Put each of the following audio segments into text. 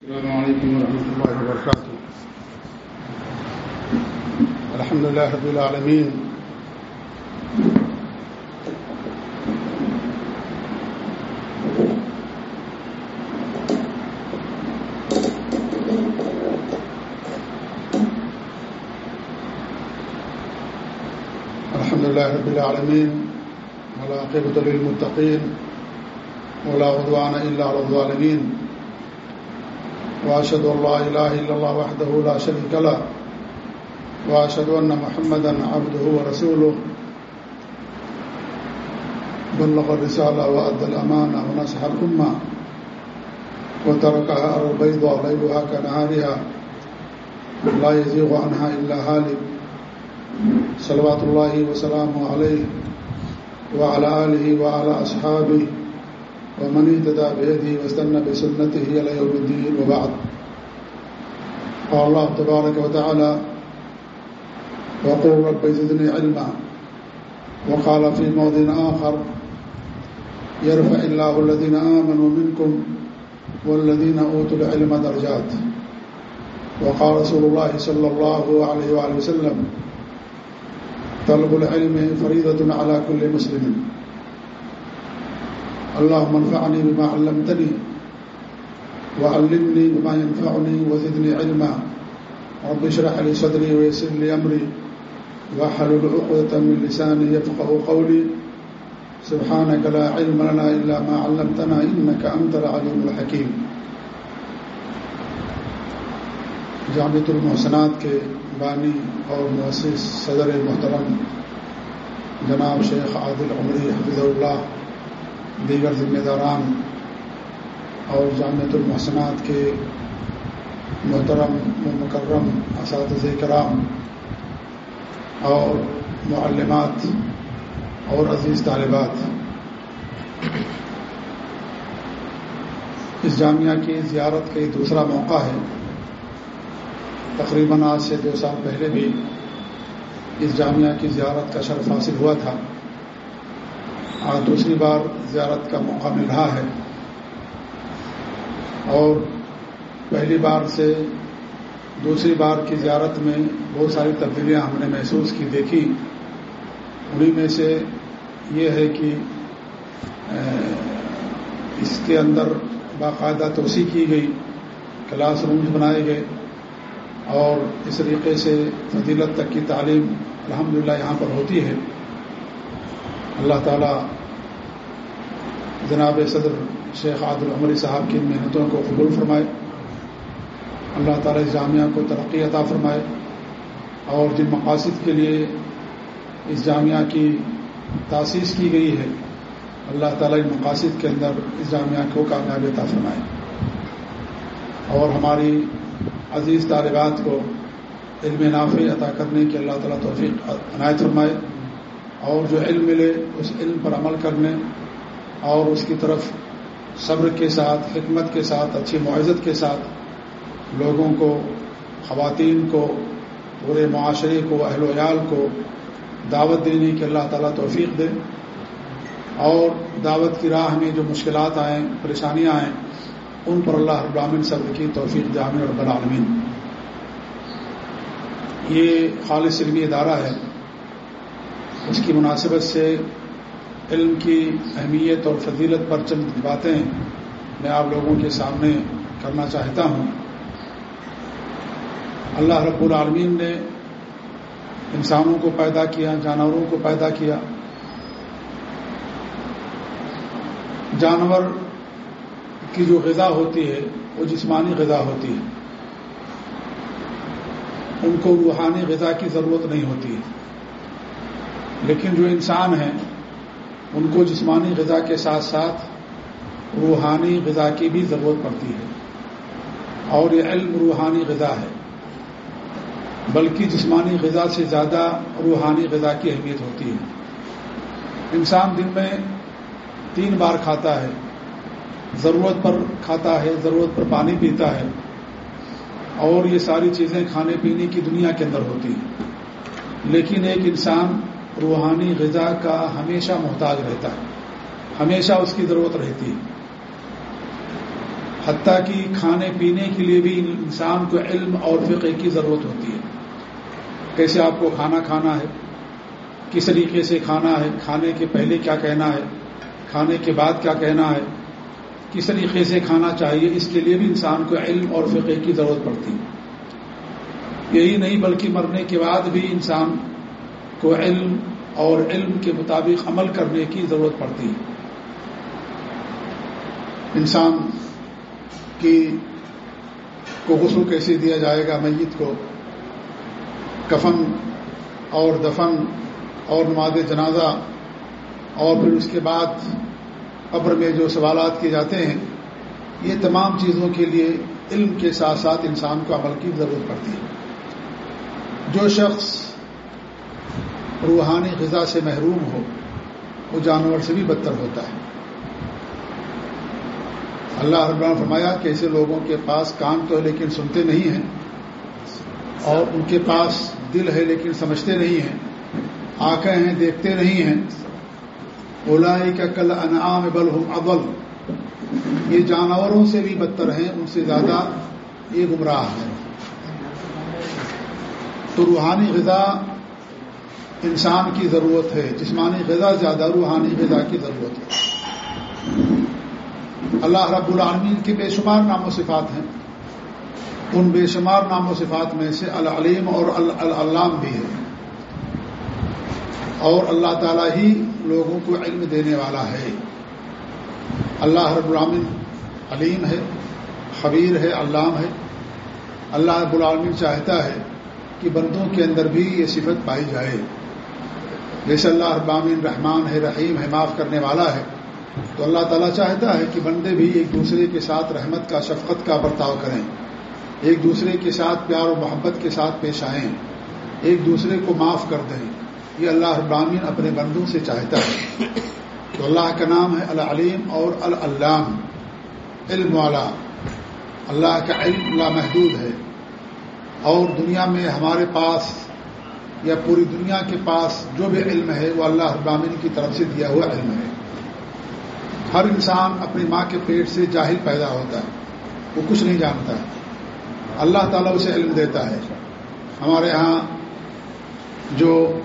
السلام عليكم ورحمة الله وبركاته. الحمد لله رب العالمين. الحمد لله رب العالمين. والعاقبة للمتقين. ولا عدوان إلا على الظالمين. وأشهد أن لا إله إلا الله وحده لا شريك له، وأشهد أن محمدا عبده ورسوله. بلغ الرسالة وأدى الأمانة ونصح الأمة، وتركها على البيضاء ليلها كنهارها، لا يزيغ عنها إلا هالك. صلوات الله وسلامه عليه، وعلى آله وعلى أصحابه. ومن اهتدى بهديه واستنى بسنته الى يوم الدين وبعد. قال الله تبارك وتعالى وقل رب زدني علما. وقال في موضع آخر يرفع الله الذين آمنوا منكم والذين أوتوا العلم درجات. وقال رسول الله صلى الله عليه وآله وسلم طلب العلم فريضة على كل مسلم. اللهم انفعني بما علمتني وعلمني بما ينفعني وزدني علما. رب اشرح لي صدري ويسر لي امري واحلل عقدة من لساني يفقهوا قولي. سبحانك لا علم لنا الا ما علمتنا انك انت العليم الحكيم. جامعۃ المحسنات کے بانی اور مؤسس صدر محترم جناب شیخ عادل عمری حفظ اللہ دیگر ذمہ داران اور جامعۃ المحسنات کے محترم و مکرم اساتذ کرام اور معلمات اور عزیز طالبات، اس جامعہ کی زیارت کا دوسرا موقع ہے۔ تقریباً آج سے دو سال پہلے بھی اس جامعہ کی زیارت کا شرف حاصل ہوا تھا۔ آج دوسری بار زیارت کا موقع مل رہا ہے۔ اور پہلی بار سے دوسری بار کی زیارت میں بہت ساری تبدیلیاں ہم نے محسوس کی، دیکھی۔ انہیں میں سے یہ ہے کہ اس کے اندر باقاعدہ توسیع کی گئی، کلاس رومز بنائے گئے۔ اور اس طریقے سے فضیلت تک کی تعلیم الحمدللہ یہاں پر ہوتی ہے۔ اللہ تعالیٰ جناب صدر شیخ عادل عمری صاحب کی محنتوں کو قبول فرمائے، اللہ تعالیٰ اس جامعہ کو ترقی عطا فرمائے اور جن مقاصد کے لیے اس جامعہ کی تاسیس کی گئی ہے، اللہ تعالیٰ ان مقاصد کے اندر اس جامعہ کو کامیابی عطا فرمائے۔ اور ہماری عزیز طالبات کو علم نافع عطا کرنے کی اللہ تعالیٰ توفیق عنایت فرمائے۔ اور جو علم ملے، اس علم پر عمل کرنے اور اس کی طرف صبر کے ساتھ، حکمت کے ساتھ، اچھی معزت کے ساتھ لوگوں کو، خواتین کو، پورے معاشرے کو، اہل ویال کو دعوت دینے کی اللہ تعالیٰ توفیق دے۔ اور دعوت کی راہ میں جو مشکلات آئیں، پریشانیاں آئیں، ان پر اللہ ابراہین صبر کی توفیق جامع اور العالمین۔ یہ خالص علمی ادارہ ہے۔ اس کی مناسبت سے علم کی اہمیت اور فضیلت پر چند باتیں میں آپ لوگوں کے سامنے کرنا چاہتا ہوں۔ اللہ رب العالمین نے انسانوں کو پیدا کیا، جانوروں کو پیدا کیا۔ جانور کی جو غذا ہوتی ہے، وہ جسمانی غذا ہوتی ہے۔ ان کو روحانی غذا کی ضرورت نہیں ہوتی۔ ہے لیکن جو انسان ہیں، ان کو جسمانی غذا کے ساتھ ساتھ روحانی غذا کی بھی ضرورت پڑتی ہے۔ اور یہ علم روحانی غذا ہے۔ بلکہ جسمانی غذا سے زیادہ روحانی غذا کی اہمیت ہوتی ہے۔ انسان دن میں تین بار کھاتا ہے۔ ضرورت پر کھاتا ہے، ضرورت پر پانی پیتا ہے۔ اور یہ ساری چیزیں کھانے پینے کی دنیا کے اندر ہوتی ہیں۔ لیکن ایک انسان روحانی غذا کا ہمیشہ محتاج رہتا ہے، ہمیشہ اس کی ضرورت رہتی ہے۔ حتیٰ کہ کھانے پینے کے لیے بھی انسان کو علم اور فقہ کی ضرورت ہوتی ہے۔ کیسے آپ کو کھانا کھانا ہے؟ کس طریقے سے کھانا ہے؟ کھانے کے پہلے کیا کہنا ہے؟ کھانے کے بعد کیا کہنا ہے؟ کس طریقے سے کھانا چاہیے؟ اس کے لیے بھی انسان کو علم اور فقہ کی ضرورت پڑتی ہے۔ یہی نہیں بلکہ مرنے کے بعد بھی انسان کو علم اور علم کے مطابق عمل کرنے کی ضرورت پڑتی ہے۔ انسان کی کو غسل کیسے دیا جائے گا، میت کو کفن اور دفن اور نماز جنازہ اور پھر اس کے بعد قبر میں جو سوالات کیے جاتے ہیں، یہ تمام چیزوں کے لیے علم کے ساتھ ساتھ انسان کو عمل کی ضرورت پڑتی ہے۔ جو شخص روحانی غذا سے محروم ہو، وہ جانور سے بھی بدتر ہوتا ہے۔ اللہ رب فرمایا کہ ایسے لوگوں کے پاس کان تو ہے لیکن سنتے نہیں ہیں، اور ان کے پاس دل ہے لیکن سمجھتے نہیں ہیں، آنکھیں ہیں دیکھتے نہیں ہیں۔ اولائی کا کل انعام بل ہوں ابل یہ جانوروں سے بھی بدتر ہیں، ان سے زیادہ یہ گمراہ ہے تو روحانی غذا انسان کی ضرورت ہے، جسمانی غذا زیادہ، روحانی غذا کی ضرورت ہے۔ اللہ رب العالمین کی بے شمار نام و صفات ہیں۔ ان بے شمار نام و صفات میں سے العلیم اور العلام بھی ہے اور اللہ تعالیٰ ہی لوگوں کو علم دینے والا ہے۔ اللہ رب العالمین علیم ہے، خبیر ہے، علام ہے۔ اللہ رب العالمین چاہتا ہے کہ بندوں کے اندر بھی یہ صفت پائی جائے۔ جیسے اللہ ابامین رحمان ہے، رحیم ہے، معاف کرنے والا ہے، تو اللہ تعالیٰ چاہتا ہے کہ بندے بھی ایک دوسرے کے ساتھ رحمت کا، شفقت کا برتاؤ کریں۔ ایک دوسرے کے ساتھ پیار و محبت کے ساتھ پیش آئیں۔ ایک دوسرے کو معاف کر دیں۔ یہ اللہ ابامین اپنے بندوں سے چاہتا ہے۔ تو اللہ کا نام ہے العلیم اور العلام، علم والا۔ اللہ کا علم لامحدود ہے۔ اور دنیا میں ہمارے پاس یا پوری دنیا کے پاس جو بھی علم ہے، وہ اللہ ابامین کی طرف سے دیا ہوا علم ہے۔ ہر انسان اپنی ماں کے پیٹ سے جاہل پیدا ہوتا ہے، وہ کچھ نہیں جانتا۔ ہے اللہ تعالیٰ اسے علم دیتا ہے۔ ہمارے یہاں جو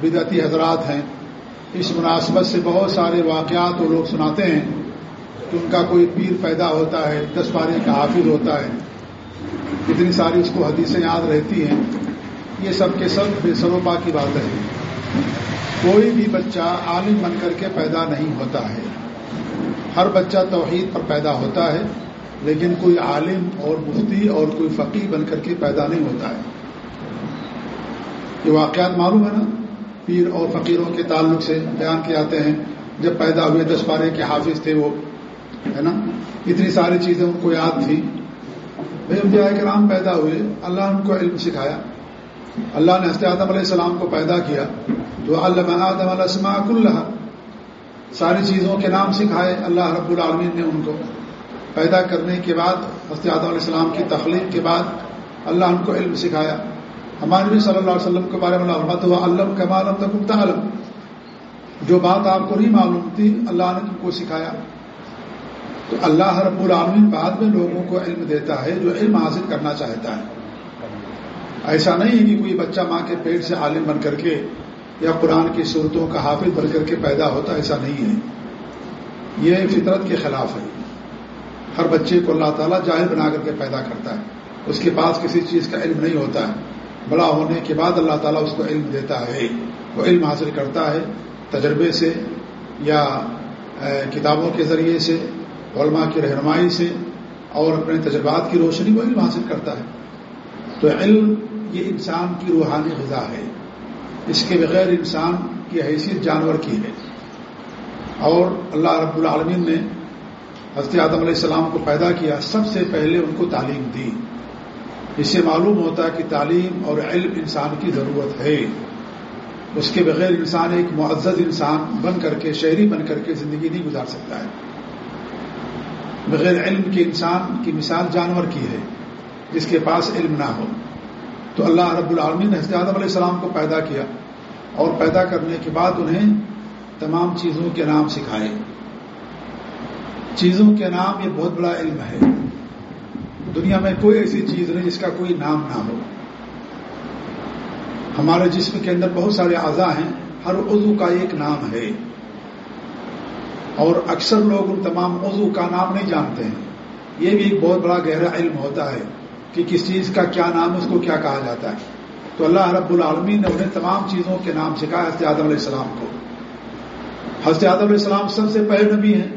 بدعتی حضرات ہیں، اس مناسبت سے بہت سارے واقعات وہ لوگ سناتے ہیں۔ کہ ان کا کوئی پیر پیدا ہوتا ہے، دس پارے کا حافظ ہوتا ہے۔ اتنی ساری اس کو حدیثیں یاد رہتی ہیں۔ یہ سب کے سب بے سروپا کی بات ہے۔ کوئی بھی بچہ عالم بن کر کے پیدا نہیں ہوتا ہے۔ ہر بچہ توحید پر پیدا ہوتا ہے، لیکن کوئی عالم اور مفتی اور کوئی فقی بن کر کے پیدا نہیں ہوتا ہے۔ یہ واقعات معلوم ہے نا؟ پیر اور فقیروں کے تعلق سے بیان کیے جاتے ہیں۔ جب پیدا ہوئے دس پارے کے حافظ تھے وہ، ہے نا؟ اتنی ساری چیزیں ان کو یاد تھی بھائی انبیاء کرام پیدا ہوئے، اللہ ان کو علم سکھایا۔ اللہ نے حضرت آدم علیہ السلام کو پیدا کیا تو اللہ آدم علیہ السلام اللہ ساری چیزوں کے نام سکھائے اللہ رب العالمین نے ان کو۔ پیدا کرنے کے بعد، حضرت آدم علیہ السلام کی تخلیق کے بعد اللہ ان کو علم سکھایا۔ ہمارے نبی صلی اللہ علیہ وسلم کے بارے میں علمت ہوا علم کا تک علم جو بات آپ کو نہیں معلوم تھی، اللہ نے تم کو سکھایا۔ تو اللہ رب العالمین بعد میں لوگوں کو علم دیتا ہے، جو علم حاصل کرنا چاہتا ہے۔ ایسا نہیں ہے کہ کوئی بچہ ماں کے پیٹ سے عالم بن کر کے یا قرآن کی صورتوں کا حافظ بن کر کے پیدا ہوتا ایسا نہیں ہے۔ یہ فطرت کے خلاف ہے۔ ہر بچے کو اللہ تعالیٰ جاہل بنا کر کے پیدا کرتا ہے۔ اس کے پاس کسی چیز کا علم نہیں ہوتا ہے۔ بڑا ہونے کے بعد اللہ تعالیٰ اس کو علم دیتا ہے۔ وہ علم حاصل کرتا ہے تجربے سے یا کتابوں کے ذریعے سے، علماء کی رہنمائی سے اور اپنے تجربات کی روشنی وہ علم حاصل کرتا ہے۔ تو علم یہ انسان کی روحانی غذا ہے۔ اس کے بغیر انسان کی حیثیت جانور کی ہے۔ اور اللہ رب العالمین نے حضرت آدم علیہ السلام کو پیدا کیا، سب سے پہلے ان کو تعلیم دی۔ اس سے معلوم ہوتا ہے کہ تعلیم اور علم انسان کی ضرورت ہے۔ اس کے بغیر انسان ایک معزز انسان بن کر کے، شہری بن کر کے زندگی نہیں گزار سکتا ہے۔ بغیر علم کے انسان کی مثال جانور کی ہے۔ جس کے پاس علم نہ ہو۔ تو اللہ رب العالمین نے حضرت آدم علیہ السلام کو پیدا کیا اور پیدا کرنے کے بعد انہیں تمام چیزوں کے نام سکھائے۔ چیزوں کے نام یہ بہت بڑا علم ہے۔ دنیا میں کوئی ایسی چیز نہیں جس کا کوئی نام نہ ہو۔ ہمارے جسم کے اندر بہت سارے اعضاء ہیں، ہر عضو کا ایک نام ہے۔ اور اکثر لوگ ان تمام عضو کا نام نہیں جانتے ہیں۔ یہ بھی ایک بہت بڑا گہرا علم ہوتا ہے۔ کہ کس چیز کا کیا نام اس کو کیا کہا جاتا ہے۔ تو اللہ رب العالمین نے انہیں تمام چیزوں کے نام سکھایا حضرت آدم علیہ السلام کو۔ حضرت آدم علیہ السلام سب سے پہلے نبی ہیں۔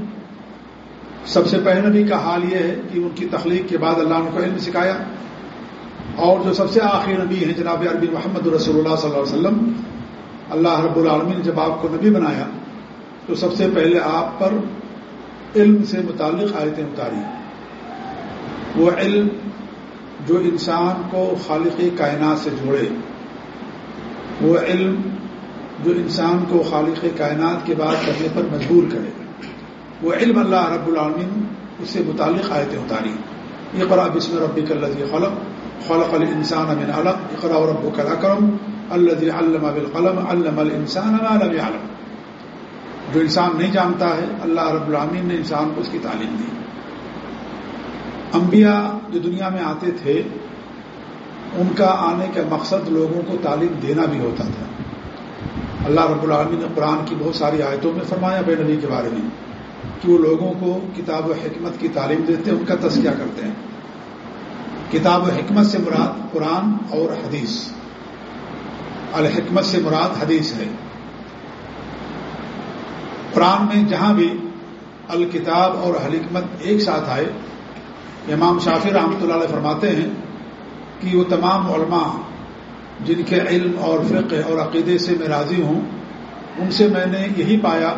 سب سے پہلے نبی کا حال یہ ہے کہ ان کی تخلیق کے بعد اللہ نے کو علم سکھایا۔ اور جو سب سے آخری نبی ہیں، جناب عربی محمد رسول اللہ صلی اللہ علیہ وسلم، اللہ رب العالمین نے جب آپ کو نبی بنایا، تو سب سے پہلے آپ پر علم سے متعلق آیتیں اتاری۔ وہ علم جو انسان کو خالق کائنات سے جوڑے، وہ علم جو انسان کو خالق کائنات کے بعد کرنے پر مجبور کرے۔ وہ علم اللہ رب العالمین، اس سے متعلق آیتیں اتاری۔ یہ قرآ بسم ربی کلزی خلق خلق الانسان من علق۔ اقرا رب کلا کرم علم بالقلم، علم الانسان علم عالم جو انسان نہیں جانتا ہے، اللہ رب العامین نے انسان کو اس کی تعلیم دی۔ انبیاء جو دنیا میں آتے تھے، ان کا آنے کا مقصد لوگوں کو تعلیم دینا بھی ہوتا تھا۔ اللہ رب العالمین نے قرآن کی بہت ساری آیتوں میں فرمایا بے نبی کے بارے میں کہ وہ لوگوں کو کتاب و حکمت کی تعلیم دیتے ہیں ان کا تذکیہ کرتے ہیں۔ کتاب و حکمت سے مراد قرآن اور حدیث۔ الحکمت سے مراد حدیث ہے۔ قرآن میں جہاں بھی الکتاب اور حکمت ایک ساتھ آئے امام شافی رحمۃ اللہ علیہ فرماتے ہیں کہ وہ تمام علماء جن کے علم اور فقہ اور عقیدے سے میں راضی ہوں، ان سے میں نے یہی پایا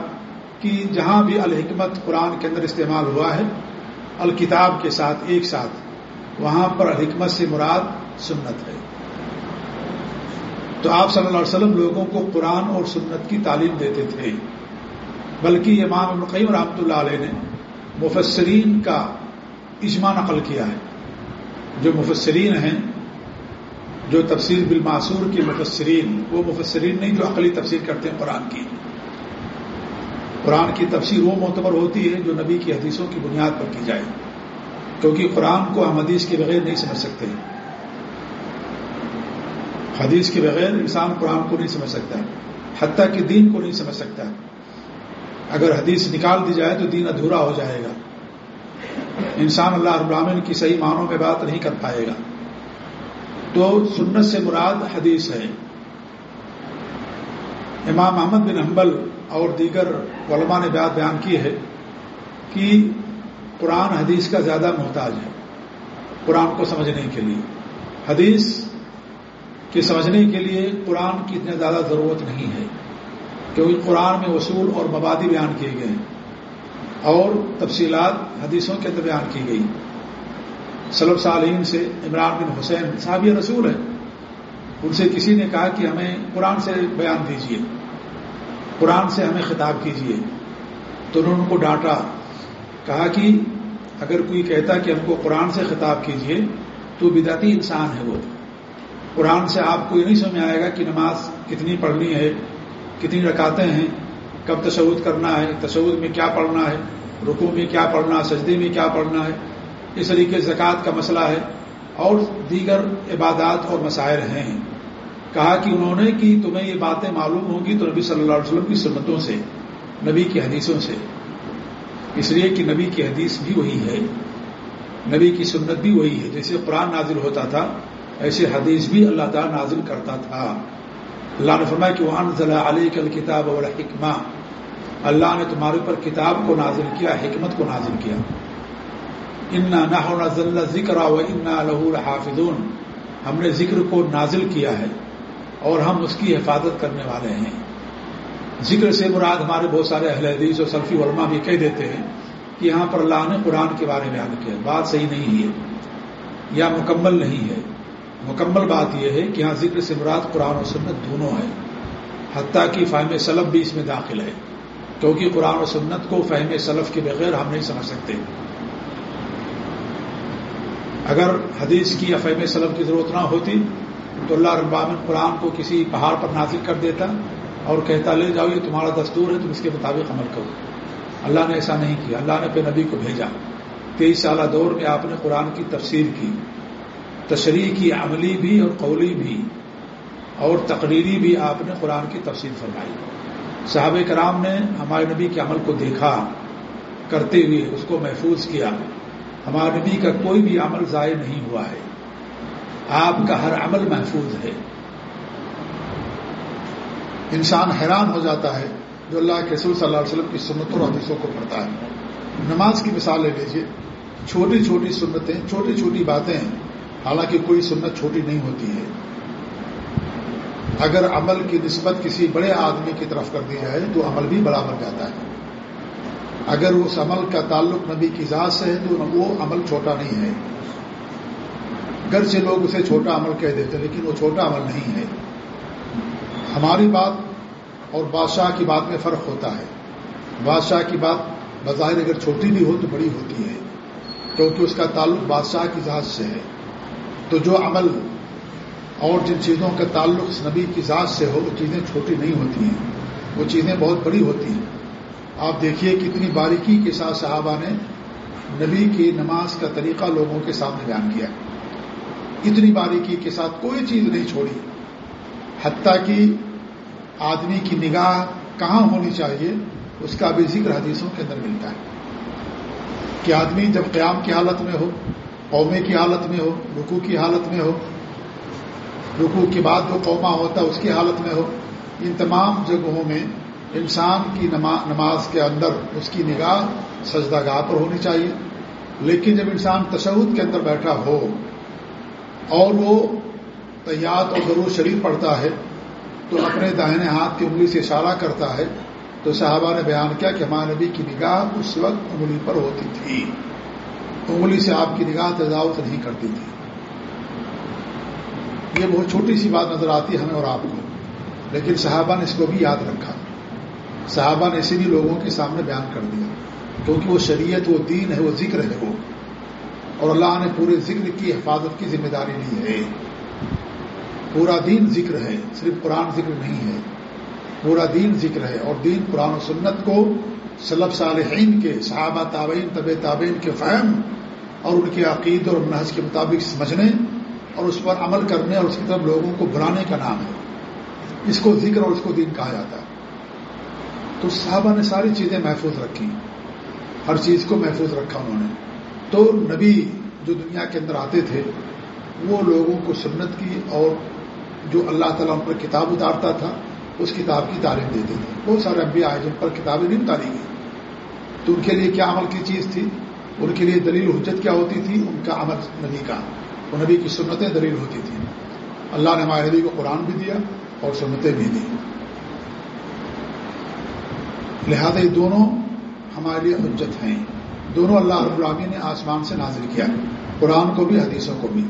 کہ جہاں بھی الحکمت قرآن کے اندر استعمال ہوا ہے، الکتاب کے ساتھ ایک ساتھ، وہاں پر الحکمت سے مراد سنت ہے۔ تو آپ صلی اللہ علیہ وسلم لوگوں کو قرآن اور سنت کی تعلیم دیتے تھے۔ بلکہ امام القیم رحمۃ اللہ علیہ نے مفسرین کا اجماع نقل کیا ہے۔ جو مفسرین ہیں، جو تفسیر بالماسور کے مفسرین، وہ مفسرین نہیں جو عقلی تفسیر کرتے ہیں، قرآن کی۔ قرآن کی تفسیر وہ معتبر ہوتی ہے جو نبی کی حدیثوں کی بنیاد پر کی جائے، کیونکہ قرآن کو ہم حدیث کے بغیر نہیں سمجھ سکتے۔ حدیث کے بغیر انسان قرآن کو نہیں سمجھ سکتا، حتیٰ کہ دین کو نہیں سمجھ سکتا۔ اگر حدیث نکال دی جائے تو دین ادھورا ہو جائے گا۔ انسان اللہ ابراہین کی صحیح معنوں میں بات نہیں کر پائے گا۔ تو سنت سے مراد حدیث ہے۔ امام محمد بن حنبل اور دیگر علماء نے بات بیان کی ہے کہ قرآن حدیث کا زیادہ محتاج ہے قرآن کو سمجھنے کے لیے۔ حدیث کے سمجھنے کے لیے قرآن کی اتنی زیادہ ضرورت نہیں ہے۔ کیونکہ قرآن میں اصول اور مبادی بیان کیے گئے ہیں۔ اور تفصیلات حدیثوں کے اندر بیان کی گئی۔ سلب صالحین سے عمران بن حسین صاحب رسول ہیں۔ ان سے کسی نے کہا کہ ہمیں قرآن سے بیان دیجیے قرآن سے ہمیں خطاب کیجیے تو انہوں نے ان کو ڈانٹا۔ کہا کہ اگر کوئی کہتا کہ ہم کو قرآن سے خطاب کیجیے تو بداتی انسان ہے وہ۔ قرآن سے آپ کو یہ نہیں سمجھ آئے گا کہ نماز کتنی پڑھنی ہے، کتنی رکاتے ہیں کب تشود کرنا ہے تشود میں کیا پڑھنا ہے رکو میں کیا پڑھنا، سجدے میں کیا پڑھنا ہے، اس طریقے زکوٰۃ کا مسئلہ ہے۔ اور دیگر عبادات اور مسائل ہیں۔ کہا کہ انہوں نے کہ تمہیں یہ باتیں معلوم ہوں گی تو نبی صلی اللہ علیہ وسلم کی سنتوں سے، نبی کی حدیثوں سے۔ اس لیے کہ نبی کی حدیث بھی وہی ہے، نبی کی سنت بھی وہی ہے۔ جیسے قرآن نازل ہوتا تھا، ایسے حدیث بھی اللہ تعالیٰ نازل کرتا تھا۔ اللہ نے فرمایا کہ وہاں ضلع علی کل کتاب اور حکمہ اللہ نے تمہارے اوپر کتاب کو نازل کیا، حکمت کو نازل کیا۔ انا نہ ذکر و انا لہور حافظون ہم نے ذکر کو نازل کیا ہے اور ہم اس کی حفاظت کرنے والے ہیں۔ ذکر سے مراد ہمارے بہت سارے اہل حدیث اور سلفی علماء بھی کہہ دیتے ہیں کہ یہاں پر اللہ نے قرآن کے بارے میں بیان کیا بات صحیح نہیں ہے یا مکمل نہیں ہے۔ مکمل بات یہ ہے کہ یہاں ذکر سے مراد قرآن و سنت دونوں ہے حتیٰ کی فہم سلب بھی اس میں داخل ہے۔ کیونکہ قرآن و سنت کو فہم سلف کے بغیر ہم نہیں سمجھ سکتے۔ اگر حدیث کی یا فہم سلف کی ضرورت نہ ہوتی، تو اللہ ربامن قرآن کو کسی پہاڑ پر نازل کر دیتا اور کہتا، لے جاؤ، یہ تمہارا دستور ہے، تم اس کے مطابق عمل کرو۔ اللہ نے ایسا نہیں کیا۔ اللہ نے پہ نبی کو بھیجا۔ تیئیس سالہ دور میں آپ نے قرآن کی تفسیر کی، تشریح کی، عملی بھی اور قولی بھی اور تقریری بھی آپ نے قرآن کی تفسیر فرمائی۔ صحابہ کرام نے ہمارے نبی کے عمل کو دیکھا، کرتے ہوئے اس کو محفوظ کیا۔ ہمارے نبی کا کوئی بھی عمل ضائع نہیں ہوا ہے۔ آپ کا ہر عمل محفوظ ہے۔ انسان حیران ہو جاتا ہے جو اللہ کے رسول صلی اللہ علیہ وسلم کی سنتوں اور حدیثوں کو پڑھتا ہے۔ نماز کی مثال لے لیجیے چھوٹی چھوٹی سنتیں، چھوٹی چھوٹی باتیں، حالانکہ کوئی سنت چھوٹی نہیں ہوتی ہے۔ اگر عمل کی نسبت کسی بڑے آدمی کی طرف کر دیا ہے تو عمل بھی بڑا بن جاتا ہے۔ اگر اس عمل کا تعلق نبی کی ذات سے ہے تو وہ عمل چھوٹا نہیں ہے۔ گھر سے لوگ اسے چھوٹا عمل کہہ دیتے لیکن وہ چھوٹا عمل نہیں ہے۔ ہماری بات اور بادشاہ کی بات میں فرق ہوتا ہے۔ بادشاہ کی بات بظاہر اگر چھوٹی بھی ہو تو بڑی ہوتی ہے، کیونکہ اس کا تعلق بادشاہ کی ذات سے ہے۔ تو جو عمل اور جن چیزوں کا تعلق نبی کی ذات سے ہو، وہ چیزیں چھوٹی نہیں ہوتی ہیں۔ وہ چیزیں بہت بڑی ہوتی ہیں۔ آپ دیکھیے کتنی باریکی کے ساتھ صحابہ نے نبی کی نماز کا طریقہ لوگوں کے سامنے بیان کیا۔ اتنی باریکی کے ساتھ کوئی چیز نہیں چھوڑی۔ حتیٰ کہ آدمی کی نگاہ کہاں ہونی چاہیے، اس کا بھی ذکر حدیثوں کے اندر ملتا ہے۔ کہ آدمی جب قیام کی حالت میں ہو، قومے کی حالت میں ہو رکو کی حالت میں ہو رکو کے بعد جو قوما ہوتا ہے، اس کی حالت میں ہو۔ ان تمام جگہوں میں انسان کی نماز کے اندر اس کی نگاہ سجدہ گاہ پر ہونی چاہیے۔ لیکن جب انسان تشہد کے اندر بیٹھا ہو اور وہ تیات اور ضرور شریف پڑھتا ہے، تو اپنے داہنے ہاتھ کی انگلی سے اشارہ کرتا ہے، تو صحابہ نے بیان کیا کہ ہمارے نبی کی نگاہ اس وقت انگلی پر ہوتی تھی۔ انگلی سے آپ کی نگاہ تجاوت نہیں کرتی تھی۔ یہ بہت چھوٹی سی بات نظر آتی ہے ہمیں اور آپ کو۔ لیکن صحابہ نے اس کو بھی یاد رکھا۔ صحابہ نے اسی بھی لوگوں کے سامنے بیان کر دیا۔ کیونکہ وہ شریعت، وہ دین ہے، وہ ذکر ہے۔ وہ اور اللہ نے پورے ذکر کی، حفاظت کی ذمہ داری لی ہے۔ پورا دین ذکر ہے، صرف قرآن ذکر نہیں ہے۔ پورا دین ذکر ہے اور دین قرآن و سنت کو سلب صالحین کے، صحابہ تابعین طب تابعین کے فہم اور ان کے عقید اور منحص کے مطابق سمجھنے اور اس پر عمل کرنے اور اس کی طرف لوگوں کو بلانے کا نام ہے۔ اس کو ذکر اور اس کو دین کہا جاتا ہے۔ تو صحابہ نے ساری چیزیں محفوظ رکھی۔ ہر چیز کو محفوظ رکھا انہوں نے۔ تو نبی جو دنیا کے اندر آتے تھے، وہ لوگوں کو سنت کی اور جو اللہ تعالیٰ ان پر کتاب اتارتا تھا، اس کتاب کی تعلیم دیتے تھے۔ بہت سارے انبیاء آئے جن پر کتابیں نہیں اتاری گئی تو ان کے لیے کیا عمل کی چیز تھی؟ ان کے لیے دلیل حجت کیا ہوتی تھی؟ ان کا عمل نبی کا وہ نبی کی سنتیں دلیل ہوتی تھیں۔ اللہ نے ہمارے نبی کو قرآن بھی دیا اور سنتیں بھی دی لہذا یہ دونوں ہمارے لیے حجت ہیں۔ دونوں اللہ رب العامی نے آسمان سے نازل کیا قرآن کو بھی، حدیثوں کو بھی۔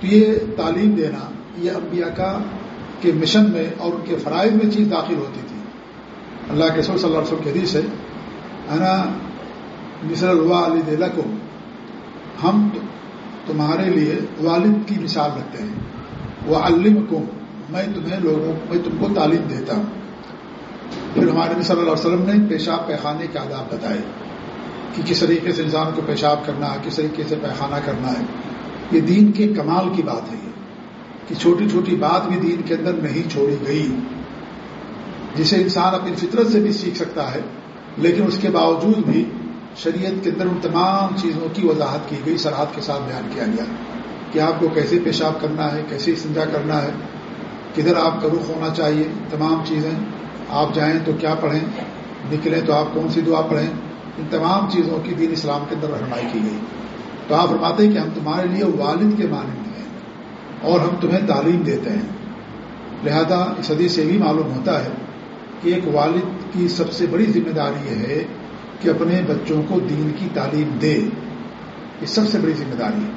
تو یہ تعلیم دینا، یہ انبیاء کا کے مشن میں اور ان کے فرائض میں چیز داخل ہوتی تھی۔ اللہ کے سور صلی اللہ علیہ وسلم کی حدیث ہے، انا مصر اللہ علی دلہ کو ہم تمہارے لیے والد کی مثال رکھتے ہیں۔ وہ علم کو میں تمہیں لوگوں، میں تم کو تعلیم دیتا ہوں۔ پھر ہمارے نبی صلی اللہ علیہ وسلم نے پیشاب پیخانے کے آداب بتائے کہ کس طریقے سے انسان کو پیشاب کرنا ہے کس طریقے سے پیخانہ کرنا ہے۔ یہ دین کے کمال کی بات ہے یہ، کہ چھوٹی چھوٹی بات بھی دین کے اندر نہیں چھوڑی گئی۔ جسے انسان اپنی فطرت سے بھی سیکھ سکتا ہے، لیکن اس کے باوجود بھی شریعت کے اندر ان تمام چیزوں کی وضاحت کی گئی سرحد کے ساتھ بیان کیا گیا کہ آپ کو کیسے پیشاب کرنا ہے، کیسے سنجا کرنا ہے، کدھر آپ کا رخ ہونا چاہیے، تمام چیزیں۔ آپ جائیں تو کیا پڑھیں؟ نکلیں تو آپ کون سی دعا پڑھیں؟ ان تمام چیزوں کی دین اسلام کے اندر رہنمائی کی گئی۔ تو آپ فرماتے ہیں کہ ہم تمہارے لیے والد کے مانند ہیں اور ہم تمہیں تعلیم دیتے ہیں۔ لہذا اس حدیث سے بھی معلوم ہوتا ہے کہ ایک والد کی سب سے بڑی ذمہ داری یہ ہے کہ اپنے بچوں کو دین کی تعلیم دے، یہ سب سے بڑی ذمہ داری ہے۔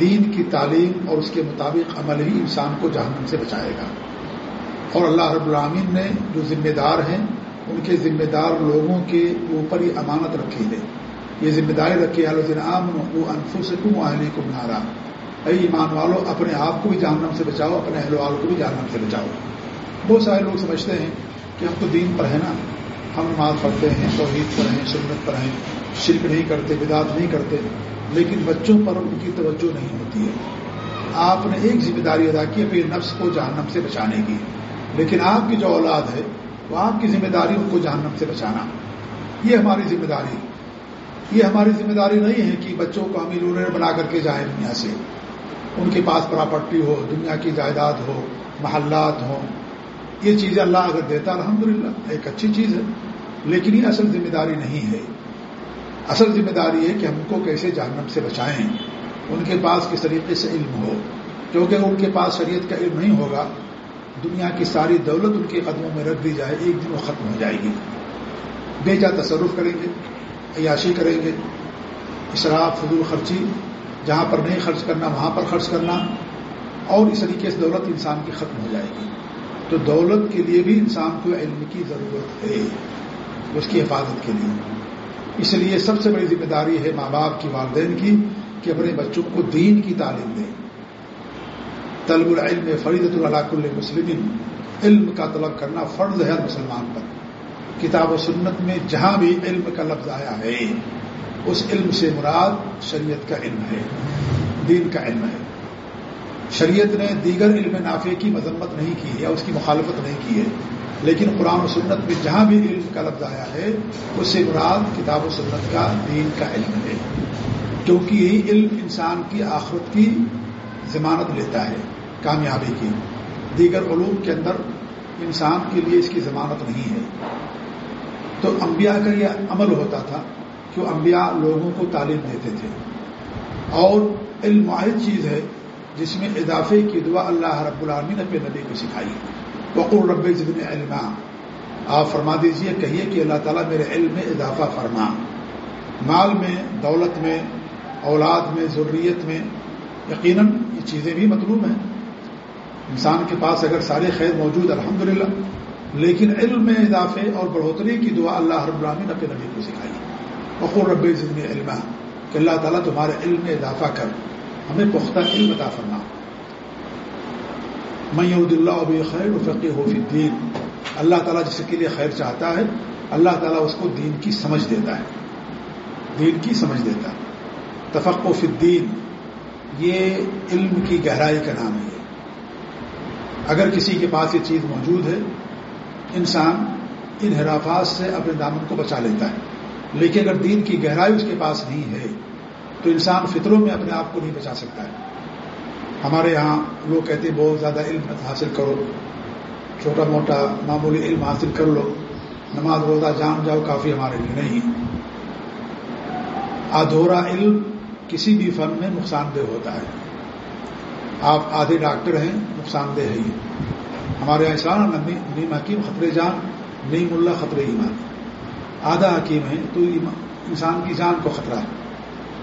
دین کی تعلیم اور اس کے مطابق عمل ہی انسان کو جہنم سے بچائے گا۔ اور اللہ رب العامین نے جو ذمہ دار ہیں، ان کے ذمہ دار لوگوں کے اوپر یہ امانت رکھی ہے۔ یہ ذمہ داری رکھی عام وہ انفس کو کو بنا اے ایمان والو، اپنے آپ کو بھی جہنم سے بچاؤ، اپنے اہل والوں کو بھی جہنم سے بچاؤ۔ بہت سارے لوگ سمجھتے ہیں کہ ہم تو دین پر ہے نا۔ ہم نماز پڑھتے ہیں، توحید پر ہیں، سنت پر ہیں، شرک نہیں کرتے، بدعت نہیں کرتے، لیکن بچوں پر ان کی توجہ نہیں ہوتی ہے۔ آپ نے ایک ذمہ داری ادا کی اپنے نفس کو جہنم سے بچانے کی۔ لیکن آپ کی جو اولاد ہے، وہ آپ کی ذمہ داری ان کو جہنم سے بچانا۔ یہ ہماری ذمہ داری۔ یہ ہماری ذمہ داری نہیں ہے کہ بچوں کو ہم رونر بنا کر کے جائیں دنیا سے۔ ان کے پاس پراپرٹی ہو، دنیا کی جائیداد ہو، محلات ہوں یہ چیزیں اللہ اگر دیتا الحمدللہ، ایک اچھی چیز ہے، لیکن یہ اصل ذمہ داری نہیں ہے۔ اصل ذمہ داری ہے کہ ہم کو کیسے جہنم سے بچائیں۔ ان کے پاس کس طریقے سے علم ہو؟ کیونکہ ان کے پاس شریعت کا علم نہیں ہوگا، دنیا کی ساری دولت ان کے قدموں میں رکھ دی جائے، ایک دن وہ ختم ہو جائے گی۔ بیجا تصرف کریں گے، عیاشی کریں گے اشراف فضول خرچی، جہاں پر نہیں خرچ کرنا، وہاں پر خرچ کرنا، اور اس طریقے سے دولت انسان کی ختم ہو جائے گی۔ تو دولت کے لیے بھی انسان کو علم کی ضرورت ہے، اس کی حفاظت کے لیے۔ اس لیے سب سے بڑی ذمہ داری ہے ماں باپ کی والدین کی کہ اپنے بچوں کو دین کی تعلیم دیں۔ طلب العلم فرید العلاق المسلم علم کا طلب کرنا فرض ہے مسلمان پر۔ کتاب و سنت میں جہاں بھی علم کا لفظ آیا ہے، اس علم سے مراد شریعت کا علم ہے، دین کا علم ہے۔ شریعت نے دیگر علم نافع کی مذمت نہیں کی یا اس کی مخالفت نہیں کی ہے، لیکن قرآن و سنت میں جہاں بھی علم کا لفظ آیا ہے، اس سے مراد کتاب و سنت کا، دین کا علم ہے۔ کیونکہ یہی علم انسان کی آخرت کی ضمانت لیتا ہے، کامیابی کی۔ دیگر علوم کے اندر انسان کے لیے اس کی ضمانت نہیں ہے۔ تو انبیاء کا یہ عمل ہوتا تھا کہ انبیاء لوگوں کو تعلیم دیتے تھے۔ اور علم واحد چیز ہے جس میں اضافے کی دعا اللہ رب العالمین اپنے نبی کو سکھائی وقر رب ضبن علما۔ آپ فرما دیجیے، کہیے کہ اللہ تعالیٰ میرے علم میں اضافہ فرما۔ مال میں، دولت میں، اولاد میں، ضروریت میں، یقیناً یہ چیزیں بھی مطلوب ہیں۔ انسان کے پاس اگر سارے خیر موجود الحمدللہ، لیکن علم میں اضافے اور بڑھوتری کی دعا اللہ رب العالمین اپنے نبی کو سکھائی۔ بقور رب ضبن علما۔ کہ اللہ تعالیٰ تمہارے علم میں اضافہ کر۔ ہمیں پختہ علم عطا فرما؟ میود اللہ اب خیر و فقی ہو فی دین اللہ تعالیٰ جس کے لیے خیر چاہتا ہے، اللہ تعالیٰ اس کو دین کی سمجھ دیتا ہے۔ دین کی سمجھ دیتا ہے۔ تفق و فدین یہ علم کی گہرائی کا نام ہے۔ اگر کسی کے پاس یہ چیز موجود ہے، انسان انحرافات سے اپنے دامن کو بچا لیتا ہے۔ لیکن اگر دین کی گہرائی اس کے پاس نہیں ہے تو انسان فطروں میں اپنے آپ کو نہیں بچا سکتا ہے۔ ہمارے یہاں لوگ کہتے ہیں بہت زیادہ علم حاصل کرو، چھوٹا موٹا معمولی علم حاصل کر لو، نماز روزہ جان جاؤ، کافی ہمارے لیے نہیں۔ ادھورا علم کسی بھی فن میں نقصان دہ ہوتا ہے۔ آپ آدھے ڈاکٹر ہیں، نقصان دہ ہے یہ۔ ہمارے یہاں اسلام نیم حکیم خطرے جان نیم اللہ خطرے ایمان۔ آدھا حکیم ہے تو انسان کی جان کو خطرہ ہے۔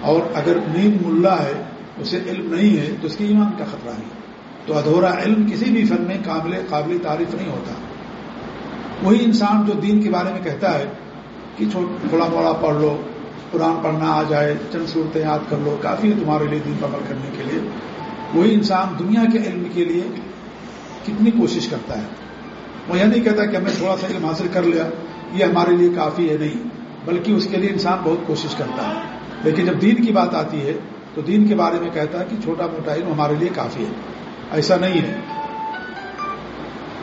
اور اگر نیم ملا ہے، اسے علم نہیں ہے، تو اس کی ایمان کا خطرہ نہیں۔ تو ادھورا علم کسی بھی فن میں قابل قابل تعریف نہیں ہوتا۔ وہی انسان جو دین کے بارے میں کہتا ہے کہ تھوڑا موڑا پڑھ لو، قرآن پڑھنا آ جائے، چند صورتیں یاد کر لو، کافی ہے تمہارے لیے دین پر عمل کرنے کے لیے۔ وہی انسان دنیا کے علم کے لیے کتنی کوشش کرتا ہے۔ وہ یہ نہیں کہتا کہ ہمیں تھوڑا سا علم حاصل کر لیا، یہ ہمارے لیے کافی ہے نہیں، بلکہ اس کے لیے انسان بہت کوشش کرتا ہے۔ لیکن جب دین کی بات آتی ہے تو دین کے بارے میں کہتا ہے کہ چھوٹا موٹا علم ہمارے لیے کافی ہے۔ ایسا نہیں ہے۔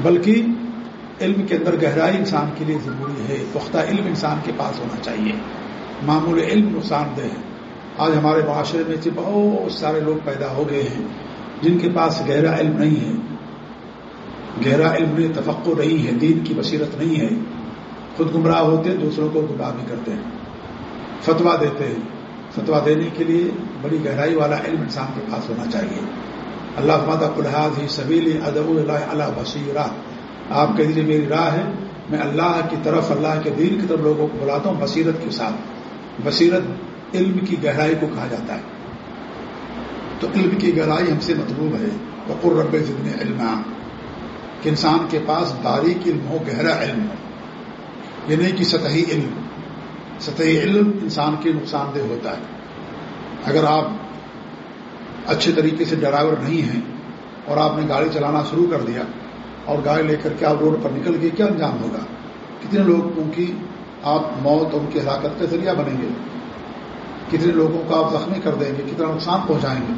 بلکہ علم کے اندر گہرائی انسان کے لیے ضروری ہے۔ پختہ علم انسان کے پاس ہونا چاہیے۔ معمول علم نقصان دہ ہے۔ آج ہمارے معاشرے میں سے بہت سارے لوگ پیدا ہو گئے ہیں، جن کے پاس گہرا علم نہیں ہے، گہرا علم میں تفقع نہیں ہے، دین کی بصیرت نہیں ہے، خود گمراہ ہوتے ہیں، دوسروں کو گمراہ بھی کرتے ہیں۔ فتوا دیتے ہیں۔ فتوا دینے کے لیے بڑی گہرائی والا علم انسان کے پاس ہونا چاہیے۔ اللہ مادہ الحاظ ہی سبیل ادب اللہ اللہ بصیرہ آپ کہہ دیجیے میری راہ ہے۔ میں اللہ کی طرف، اللہ کے دین کی طرف لوگوں کو بلاتا ہوں بصیرت کے ساتھ۔ بصیرت علم کی گہرائی کو کہا جاتا ہے۔ تو علم کی گہرائی ہم سے مطلوب ہے۔ بقر رب ضبن علم کہ انسان کے پاس باریک علم ہو، گہرا علم ہو۔ یہ نہیں کہ سطحی علم۔ سطحی علم انسان کے نقصان دہ ہوتا ہے۔ اگر آپ اچھے طریقے سے ڈرائیور نہیں ہیں اور آپ نے گاڑی چلانا شروع کر دیا اور گاڑی لے کر کے آپ روڈ پر نکل گئے، کیا انجام ہوگا؟ کتنے لوگوں کی آپ موت اور ان کی ہلاکت کا ذریعہ بنیں گے؟ کتنے لوگوں کو آپ زخمی کر دیں گے؟ کتنا نقصان پہنچائیں گے؟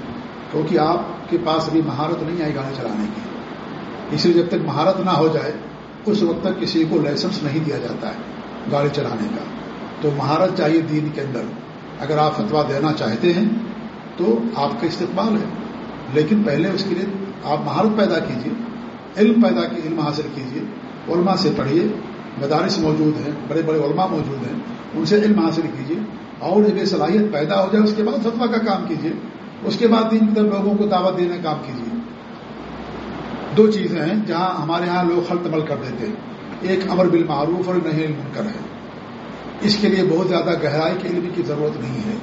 کیونکہ آپ کے پاس ابھی مہارت نہیں آئی گاڑی چلانے کی۔ اس لیے جب تک مہارت نہ ہو جائے، اس وقت تک کسی کو لائسنس نہیں دیا جاتا ہے گاڑی چلانے کا۔ تو مہارت چاہیے دین کے اندر۔ اگر آپ فتوا دینا چاہتے ہیں تو آپ کا استقبال ہے۔ لیکن پہلے اس کے لیے آپ مہارت پیدا کیجیے علم پیدا کی، علم حاصل کیجیے علماء سے پڑھیے، مدارس موجود ہیں، بڑے بڑے علماء موجود ہیں، ان سے علم حاصل کیجیے اور جب یہ صلاحیت پیدا ہو جائے، اس کے بعد فتوا کا کام کیجیے اس کے بعد دین کی طرف لوگوں کو دعوت دینے کا کام کیجیے دو چیزیں ہیں جہاں ہمارے ہاں لوگ خلط عمل کر دیتے ہیں۔ ایک امر بالمعروف اور نہیں علم کر ہے۔ اس کے لیے بہت زیادہ گہرائی کے علم کی ضرورت نہیں ہے۔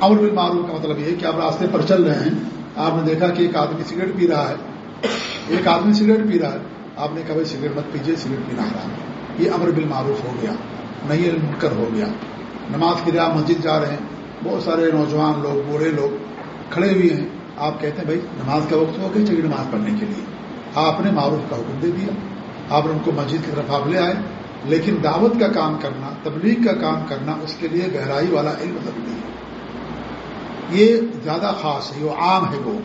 امر بالمعروف کا مطلب یہ ہے کہ آپ راستے پر چل رہے ہیں۔ آپ نے دیکھا کہ ایک آدمی سگریٹ پی رہا ہے۔ ایک آدمی سگریٹ پی رہا ہے۔ آپ نے کہا بھائی سگریٹ مت پیجیے، سگریٹ پینا حرام ہے۔ یہ امر بالمعروف ہو گیا۔ نہیں علم کر ہو گیا۔ نماز کی ریا مسجد جا رہے ہیں۔ بہت سارے نوجوان لوگ، بوڑھے لوگ کھڑے ہوئے ہیں۔ آپ کہتے ہیں بھائی نماز کا وقت ہو گئی چاہیے نماز پڑھنے کے لیے؟ آپ نے معروف کا حکم دے دیا۔ آپ نے ان کو مسجد کی طرف آپ لے آئے۔ لیکن دعوت کا کام کرنا، تبلیغ کا کام کرنا اس کے لیے گہرائی والا علم ضروری ہے۔ یہ زیادہ خاص ہے وہ عام ہے وہ۔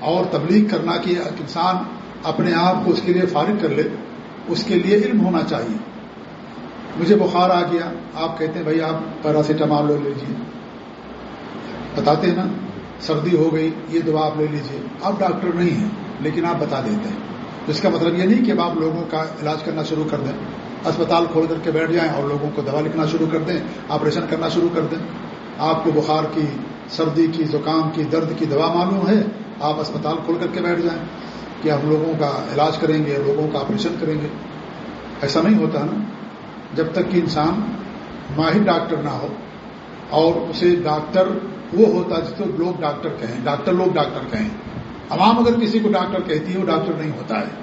اور تبلیغ کرنا کہ انسان اپنے آپ کو اس کے لیے فارغ کر لے، اس کے لیے علم ہونا چاہیے۔ مجھے بخار آ گیا، آپ کہتے ہیں، بھائی آپ پیراسیٹامال لے لیجیے بتاتے ہیں نا، سردی ہو گئی، یہ دوا آپ لے لیجیے آپ ڈاکٹر نہیں ہیں، لیکن آپ بتا دیتے ہیں۔ اس کا مطلب یہ نہیں کہ آپ لوگوں کا علاج کرنا شروع کر دیں۔ اسپتال کھول کر کے بیٹھ جائیں اور لوگوں کو دوا لکھنا شروع کر دیں، آپریشن کرنا شروع کر دیں۔ آپ کو بخار کی، سردی کی، زکام کی، درد کی دوا معلوم ہے، آپ اسپتال کھول کر کے بیٹھ جائیں کہ ہم لوگوں کا علاج کریں گے، لوگوں کا آپریشن کریں گے۔ ایسا نہیں ہوتا نا۔ جب تک کہ انسان ماہر ڈاکٹر نہ ہو اور اسے ڈاکٹر، وہ ہوتا جس کو لوگ ڈاکٹر کہیں، ڈاکٹر لوگ ڈاکٹر کہیں۔ عوام اگر کسی کو ڈاکٹر کہتی ہے، وہ ڈاکٹر نہیں ہوتا ہے۔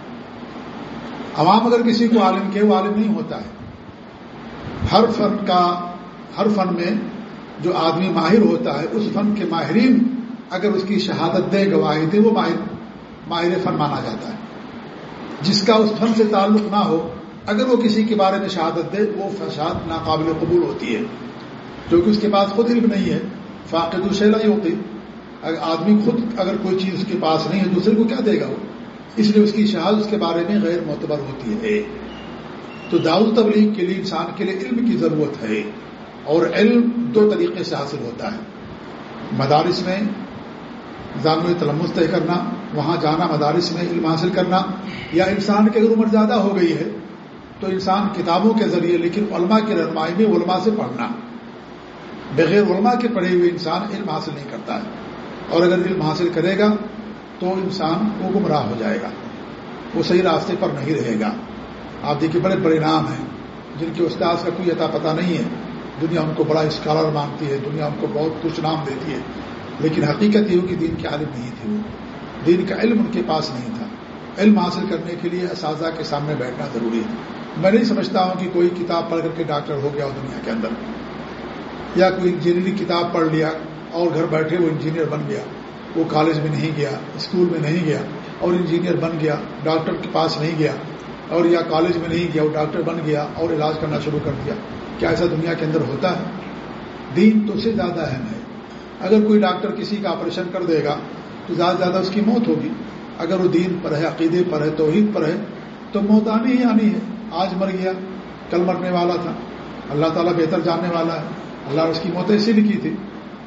عوام اگر کسی کو عالم کہے وہ عالم نہیں ہوتا ہے۔ ہر فن کا، ہر فن میں جو آدمی ماہر ہوتا ہے، اس فن کے ماہرین اگر اس کی شہادت دے، گواہی دے، وہ ماہر ماہر فن مانا جاتا ہے۔ جس کا اس فن سے تعلق نہ ہو، اگر وہ کسی کے بارے میں شہادت دے، وہ فساد ناقابل قبول ہوتی ہے۔ کیونکہ اس کے پاس خود علم نہیں ہے۔ فاقد الشیلا ہی ہوتی اگر آدمی خود اگر کوئی چیز اس کے پاس نہیں ہے، دوسرے کو کیا دے گا وہ؟ اس لیے اس کی شہادت اس کے بارے میں غیر معتبر ہوتی ہے۔ تو داؤد تبلیغ کے لیے انسان کے لیے علم کی ضرورت ہے۔ اور علم دو طریقے سے حاصل ہوتا ہے۔ مدارس میں جامع تلمس طے کرنا وہاں جانا مدارس میں علم حاصل کرنا یا انسان کی اگر عمر زیادہ ہو گئی ہے تو انسان کتابوں کے ذریعے لیکن علماء کی رہنمائی میں علماء سے پڑھنا۔ بغیر علماء کے پڑھے ہوئے انسان علم حاصل نہیں کرتا ہے۔ اور اگر علم حاصل کرے گا تو انسان وہ گمراہ ہو جائے گا۔ وہ صحیح راستے پر نہیں رہے گا۔ آپ دیکھیے بڑے بڑے نام ہیں جن کے استاذ کا کوئی عطا پتہ نہیں ہے۔ دنیا ان کو بڑا اسکالر مانگتی ہے، دنیا ان کو بہت کچھ نام دیتی ہے۔ لیکن حقیقت یہ ہو کہ دین کے عالم نہیں تھے وہ۔ دین کا علم ان کے پاس نہیں تھا۔ علم حاصل کرنے کے لیے اساتذہ کے سامنے بیٹھنا ضروری ہے۔ میں نہیں سمجھتا ہوں کہ کوئی کتاب پڑھ کر کے ڈاکٹر ہو گیا ہو دنیا کے اندر، یا کوئی انجینئرنگ کتاب پڑھ لیا اور گھر بیٹھے وہ انجینئر بن گیا۔ وہ کالج میں نہیں گیا، اسکول میں نہیں گیا اور انجینئر بن گیا، ڈاکٹر کے پاس نہیں گیا اور یا کالج میں نہیں گیا، وہ ڈاکٹر بن گیا اور علاج کرنا شروع کر دیا۔ کیا ایسا دنیا کے اندر ہوتا ہے؟ دین تو سے زیادہ اہم ہے۔ اگر کوئی ڈاکٹر کسی کا آپریشن کر دے گا تو زیادہ سے زیادہ اس کی موت ہوگی۔ اگر وہ دین پر ہے، عقیدے پر ہے، توحید پر ہے، تو موت آنی ہی آنی ہے۔ آج مر گیا، کل مرنے والا تھا۔ اللہ تعالیٰ بہتر جاننے والا ہے۔ اللہ نے اس کی موت ایسی لکھی تھی۔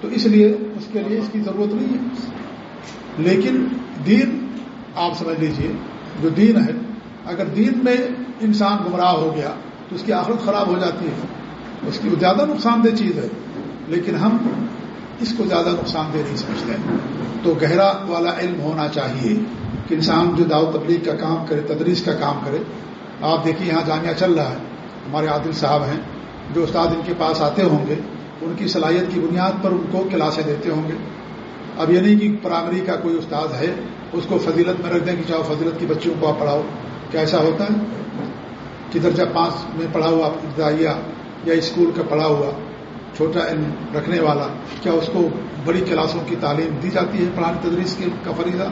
تو اس لیے اس کے لیے اس کی ضرورت نہیں ہے۔ لیکن دین آپ سمجھ لیجیے، جو دین ہے، اگر دین میں انسان گمراہ ہو گیا تو اس کی آخرت خراب ہو جاتی ہے۔ اس کی زیادہ نقصان دہ چیز ہے، لیکن ہم اس کو زیادہ نقصان دہ نہیں سمجھتے۔ تو گہرا والا علم ہونا چاہیے کہ انسان جو دعوت تبلیغ کا کام کرے، تدریس کا کام کرے۔ آپ دیکھیے یہاں جامعہ چل رہا ہے۔ ہمارے عادل صاحب ہیں، جو استاد ان کے پاس آتے ہوں گے ان کی صلاحیت کی بنیاد پر ان کو کلاسیں دیتے ہوں گے۔ اب یہ نہیں کہ پرائمری کا کوئی استاد ہے، اس کو فضیلت میں رکھ دیں کہ چاہو فضیلت کی بچیوں کو آپ پڑھاؤ۔ کیا ایسا ہوتا ہے؟ کہ درجہ پانچ میں پڑھا ہوا ابتدائیہ یا اسکول کا پڑھا ہوا چھوٹا علم رکھنے والا، کیا اس کو بڑی کلاسوں کی تعلیم دی جاتی ہے پرانی تدریس کے کا فریضہ؟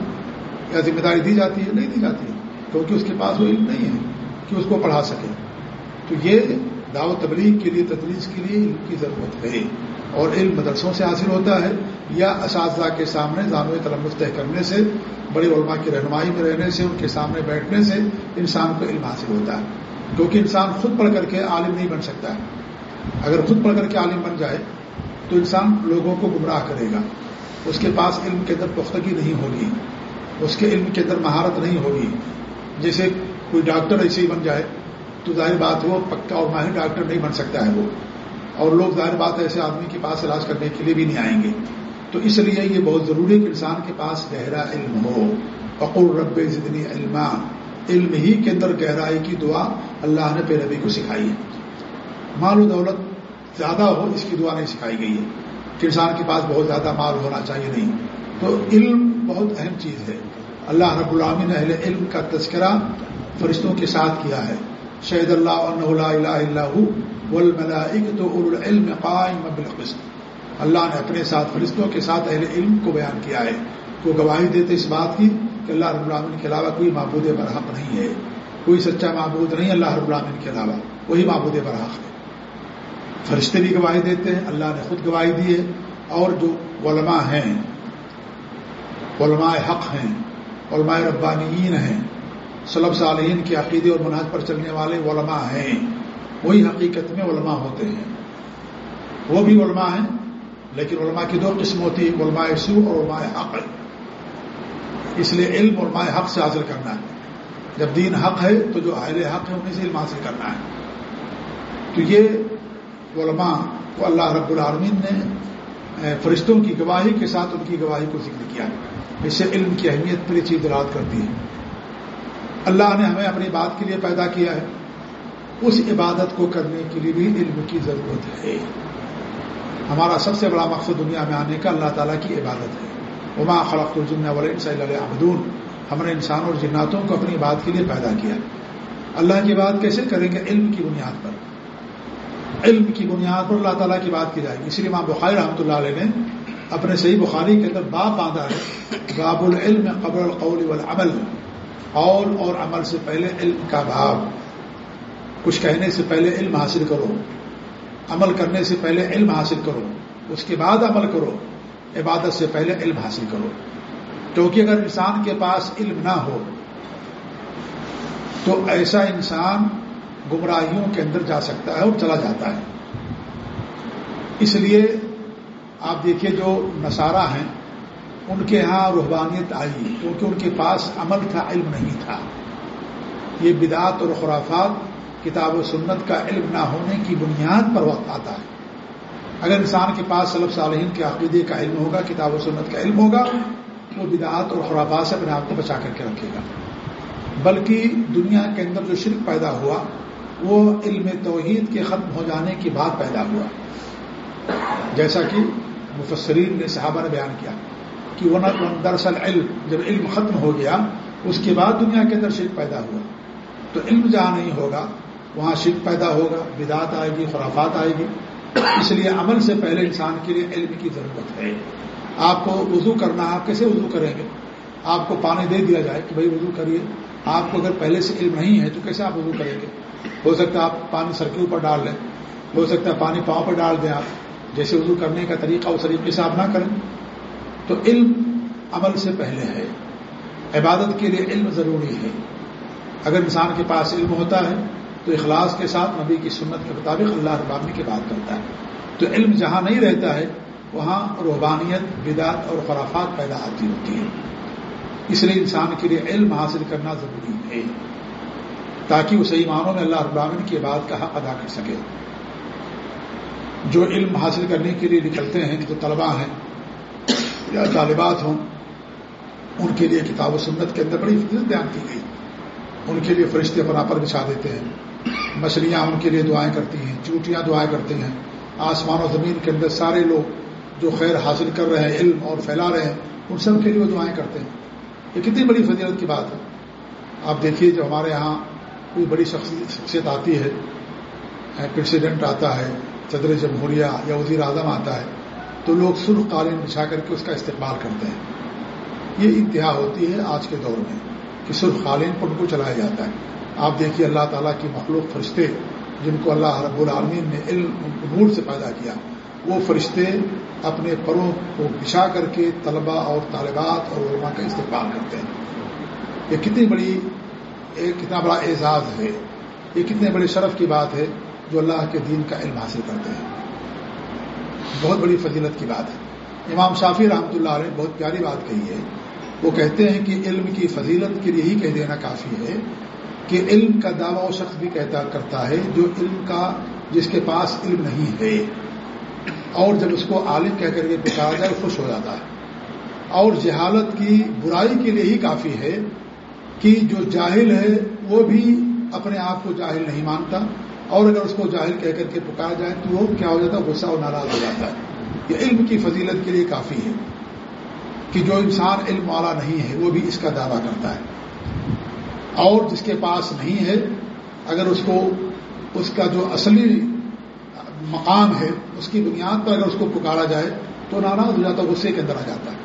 یا ذمہ داری دی جاتی ہے؟ نہیں دی جاتی ہے، کیونکہ اس کے پاس وہ علم نہیں ہے کہ اس کو پڑھا سکے۔ تو یہ دعوت تبلیغ کے لیے، تدریس کے لیے علم کی ضرورت ہے اور علم مدرسوں سے حاصل ہوتا ہے یا اساتذہ کے سامنے جانو تلمس طے کرنے سے، بڑے علماء کی رہنمائی میں رہنے سے، ان کے سامنے بیٹھنے سے انسان کو علم حاصل ہوتا ہے۔ کیونکہ انسان خود پڑھ کر کے عالم نہیں بن سکتا۔ ہے اگر خود پڑھ کر کے عالم بن جائے تو انسان لوگوں کو گمراہ کرے گا۔ اس کے پاس علم کے اندر پختگی نہیں ہوگی۔ اس کے علم کے اندر مہارت نہیں ہوگی۔ جیسے کوئی ڈاکٹر ایسے ہی بن جائے تو ظاہر بات وہ پکا اور ماہر ڈاکٹر نہیں بن سکتا ہے وہ۔ اور لوگ ظاہر بات ایسے آدمی کے پاس علاج کرنے کے لیے بھی نہیں آئیں گے۔ تو اس لیے یہ بہت ضروری ہے کہ انسان کے پاس گہرا علم ہو۔ اقول رب زدنی علما۔ علم ہی کے اندر گہرائی کی دعا اللہ نے پہ نبی کو سکھائی ہے۔ مال و دولت زیادہ ہو، اس کی دعا نہیں سکھائی گئی ہے۔ کہ انسان کے پاس بہت زیادہ مال ہونا چاہیے نہیں۔ تو علم بہت اہم چیز ہے۔ اللہ رب العامن اہل علم کا تذکرہ فرشتوں کے ساتھ کیا ہے۔ شہید اللہ الہ اللہ العلم قائم بالقسط. اللہ نے اپنے ساتھ فرشتوں کے ساتھ اہل علم کو بیان کیا ہے۔ وہ گواہی دیتے اس بات کی کہ اللہ رب العامن کے علاوہ کوئی معبود برحق نہیں ہے۔ کوئی سچا معبود نہیں اللہ رب العامن کے علاوہ، وہی معبود برحق ہے۔ فرشتے بھی گواہی دیتے ہیں، اللہ نے خود گواہی دی ہے۔ اور جو علماء ہیں، علماء حق ہیں، علماء ربانیین ہیں صلب صالحین کے عقیدے اور مناج پر چلنے والے علماء ہیں۔ وہی حقیقت میں علماء ہوتے ہیں۔ وہ بھی علماء ہیں، لیکن علماء کی دو قسم ہوتی ہے علماء سو اور علماء حق۔ اس لیے علم علماء حق سے حاصل کرنا ہے۔ جب دین حق ہے، تو جو اہل حق ہے انہیں سے علم حاصل کرنا ہے۔ تو یہ علماء کو اللہ رب العالمین نے فرشتوں کی گواہی کے ساتھ ان کی گواہی کو ذکر کیا اس سے علم کی اہمیت پر یہ چیز رات کرتی ہے۔ اللہ نے ہمیں اپنی بات کے لیے پیدا کیا ہے، اس عبادت کو کرنے کے لیے بھی علم کی ضرورت ہے۔ ہمارا سب سے بڑا مقصد دنیا میں آنے کا اللہ تعالیٰ کی عبادت ہے۔ عما خلق الجن والن صلی اللہ عبدون ہم نے انسان اور جناتوں کو اپنی بات کے لیے پیدا کیا۔ اللہ کی بات کیسے کریں گے؟ علم کی بنیاد پر۔ علم کی بنیاد پر اللہ تعالیٰ کی بات کی جائے گی۔ اس لیے ماں بخاری رحمۃ اللہ علیہ نے اپنے صحیح بخاری کے اندر باپ باندھا ہے، باب العلم قبر القول والعمل۔ قول اور عمل سے پہلے علم کا بھاؤ۔ کچھ کہنے سے پہلے علم حاصل کرو۔ عمل کرنے سے پہلے علم حاصل کرو۔ اس کے بعد عمل کرو۔ عبادت سے پہلے علم حاصل کرو۔ کیونکہ اگر انسان کے پاس علم نہ ہو، تو ایسا انسان گمراہیوں کے اندر جا سکتا ہے اور چلا جاتا ہے۔ اس لیے آپ دیکھیے جو نصارہ ہیں ان کے ہاں روحانیت آئی، کیونکہ ان کے پاس عمل تھا علم نہیں تھا۔ یہ بدعت اور خرافات کتاب و سنت کا علم نہ ہونے کی بنیاد پر وقت آتا ہے۔ اگر انسان کے پاس صلب صالحین کے عقیدے کا علم ہوگا، کتاب و سنت کا علم ہوگا، تو بدعات اور خرافات سے اپنے آپ کو بچا کر کے رکھے گا۔ بلکہ دنیا کے اندر جو شرک پیدا ہوا، وہ علم توحید کے ختم ہو جانے کے بعد پیدا ہوا۔ جیسا کہ مفسرین نے صحابہ نے بیان کیا۔ کہ وہ دراصل علم جب علم ختم ہو گیا، اس کے بعد دنیا کے اندر شرک پیدا ہوا۔ تو علم جہاں نہیں ہوگا، وہاں شرک پیدا ہوگا، بدعت آئے گی، خرافات آئے گی۔ اس لیے عمل سے پہلے انسان کے لیے علم کی ضرورت ہے۔ آپ کو وضو کرنا آپ کیسے وضو کریں گے؟ آپ کو پانی دے دیا جائے کہ بھائی وضو کریے۔ آپ کو اگر پہلے سے علم نہیں ہے، تو کیسے آپ وضو کریں گے؟ ہو سکتا ہے آپ پانی سر کے اوپر ڈال لیں، ہو سکتا ہے پانی پاؤں پر ڈال دیں آپ۔ جیسے وضو کرنے کا طریقہ اس طریقے سے آپ نہ کریں۔ تو علم عمل سے پہلے ہے۔ عبادت کے لیے علم ضروری ہے۔ اگر انسان کے پاس علم ہوتا ہے، تو اخلاص کے ساتھ نبی کی سنت کے مطابق اللہ ربانی کی بات کرتا ہے۔ تو علم جہاں نہیں رہتا ہے، وہاں روحانیت، بدعت اور خرافات پیدا آتی ہوتی ہے اس لیے انسان کے لیے علم حاصل کرنا ضروری ہے۔ تاکہ وہ صحیح معنوں میں اللہ ابامن کی بات کا حق ادا کر سکے۔ جو علم حاصل کرنے کے لیے نکلتے ہیں، جو طلباء ہیں یا طالبات ہوں، ان کے لیے کتاب و سنت کے اندر بڑی فضل بیان کی گئی۔ ان کے لیے فرشتے پنا پر بچھا دیتے ہیں۔ مچھلیاں ان کے لیے دعائیں کرتی ہیں، چوٹیاں دعائیں کرتی ہیں۔ آسمان و زمین کے اندر سارے لوگ جو خیر حاصل کر رہے ہیں، علم اور پھیلا رہے ہیں، ان سب کے لیے وہ دعائیں کرتے ہیں۔ یہ کتنی بڑی فضیلت کی بات ہے۔ آپ دیکھیے جو ہمارے یہاں کوئی بڑی شخصیت آتی ہے پریسیڈنٹ آتا ہے، صدر جمہوریہ یا وزیر اعظم آتا ہے تو لوگ سرخ قالین بچھا کر کے اس کا استقبال کرتے ہیں۔ یہ انتہا ہوتی ہے آج کے دور میں کہ سرخ قالین پر ان کو چلایا جاتا ہے۔ آپ دیکھیے اللہ تعالیٰ کی مخلوق فرشتے جن کو اللہ رب العالمین نے علم نور سے پیدا کیا، وہ فرشتے اپنے پروں کو بچھا کر کے طلباء اور طالبات اور علماء کا استقبال کرتے ہیں۔ یہ کتنی بڑی ایک کتنا بڑا اعزاز ہے۔ یہ کتنے بڑے شرف کی بات ہے جو اللہ کے دین کا علم حاصل کرتے ہیں۔ بہت بڑی فضیلت کی بات ہے۔ امام شافی رحمۃ اللہ علیہ بہت پیاری بات کہی ہے۔ وہ کہتے ہیں کہ علم کی فضیلت کے لیے ہی کہہ دینا کافی ہے کہ علم کا دعویٰ وہ شخص بھی کہتا کرتا ہے جو علم کا، جس کے پاس علم نہیں ہے۔ اور جب اس کو عالم کہہ کر کے پکارا جائے، خوش ہو جاتا ہے۔ اور جہالت کی برائی کے لیے ہی کافی ہے کہ جو جاہل ہے، وہ بھی اپنے آپ کو جاہل نہیں مانتا۔ اور اگر اس کو جاہل کہہ کر کے پکارا جائے تو وہ کیا ہو جاتا ہے؟ غصہ اور ناراض ہو جاتا ہے۔ یہ علم کی فضیلت کے لیے کافی ہے کہ جو انسان علم والا نہیں ہے، وہ بھی اس کا دعویٰ کرتا ہے۔ اور جس کے پاس نہیں ہے، اگر اس کو، اس کا جو اصلی مقام ہے، اس کی بنیاد پر اگر اس کو پکارا جائے تو ناراض ہو جاتا ہے، غصے کے اندر آ جاتا ہے۔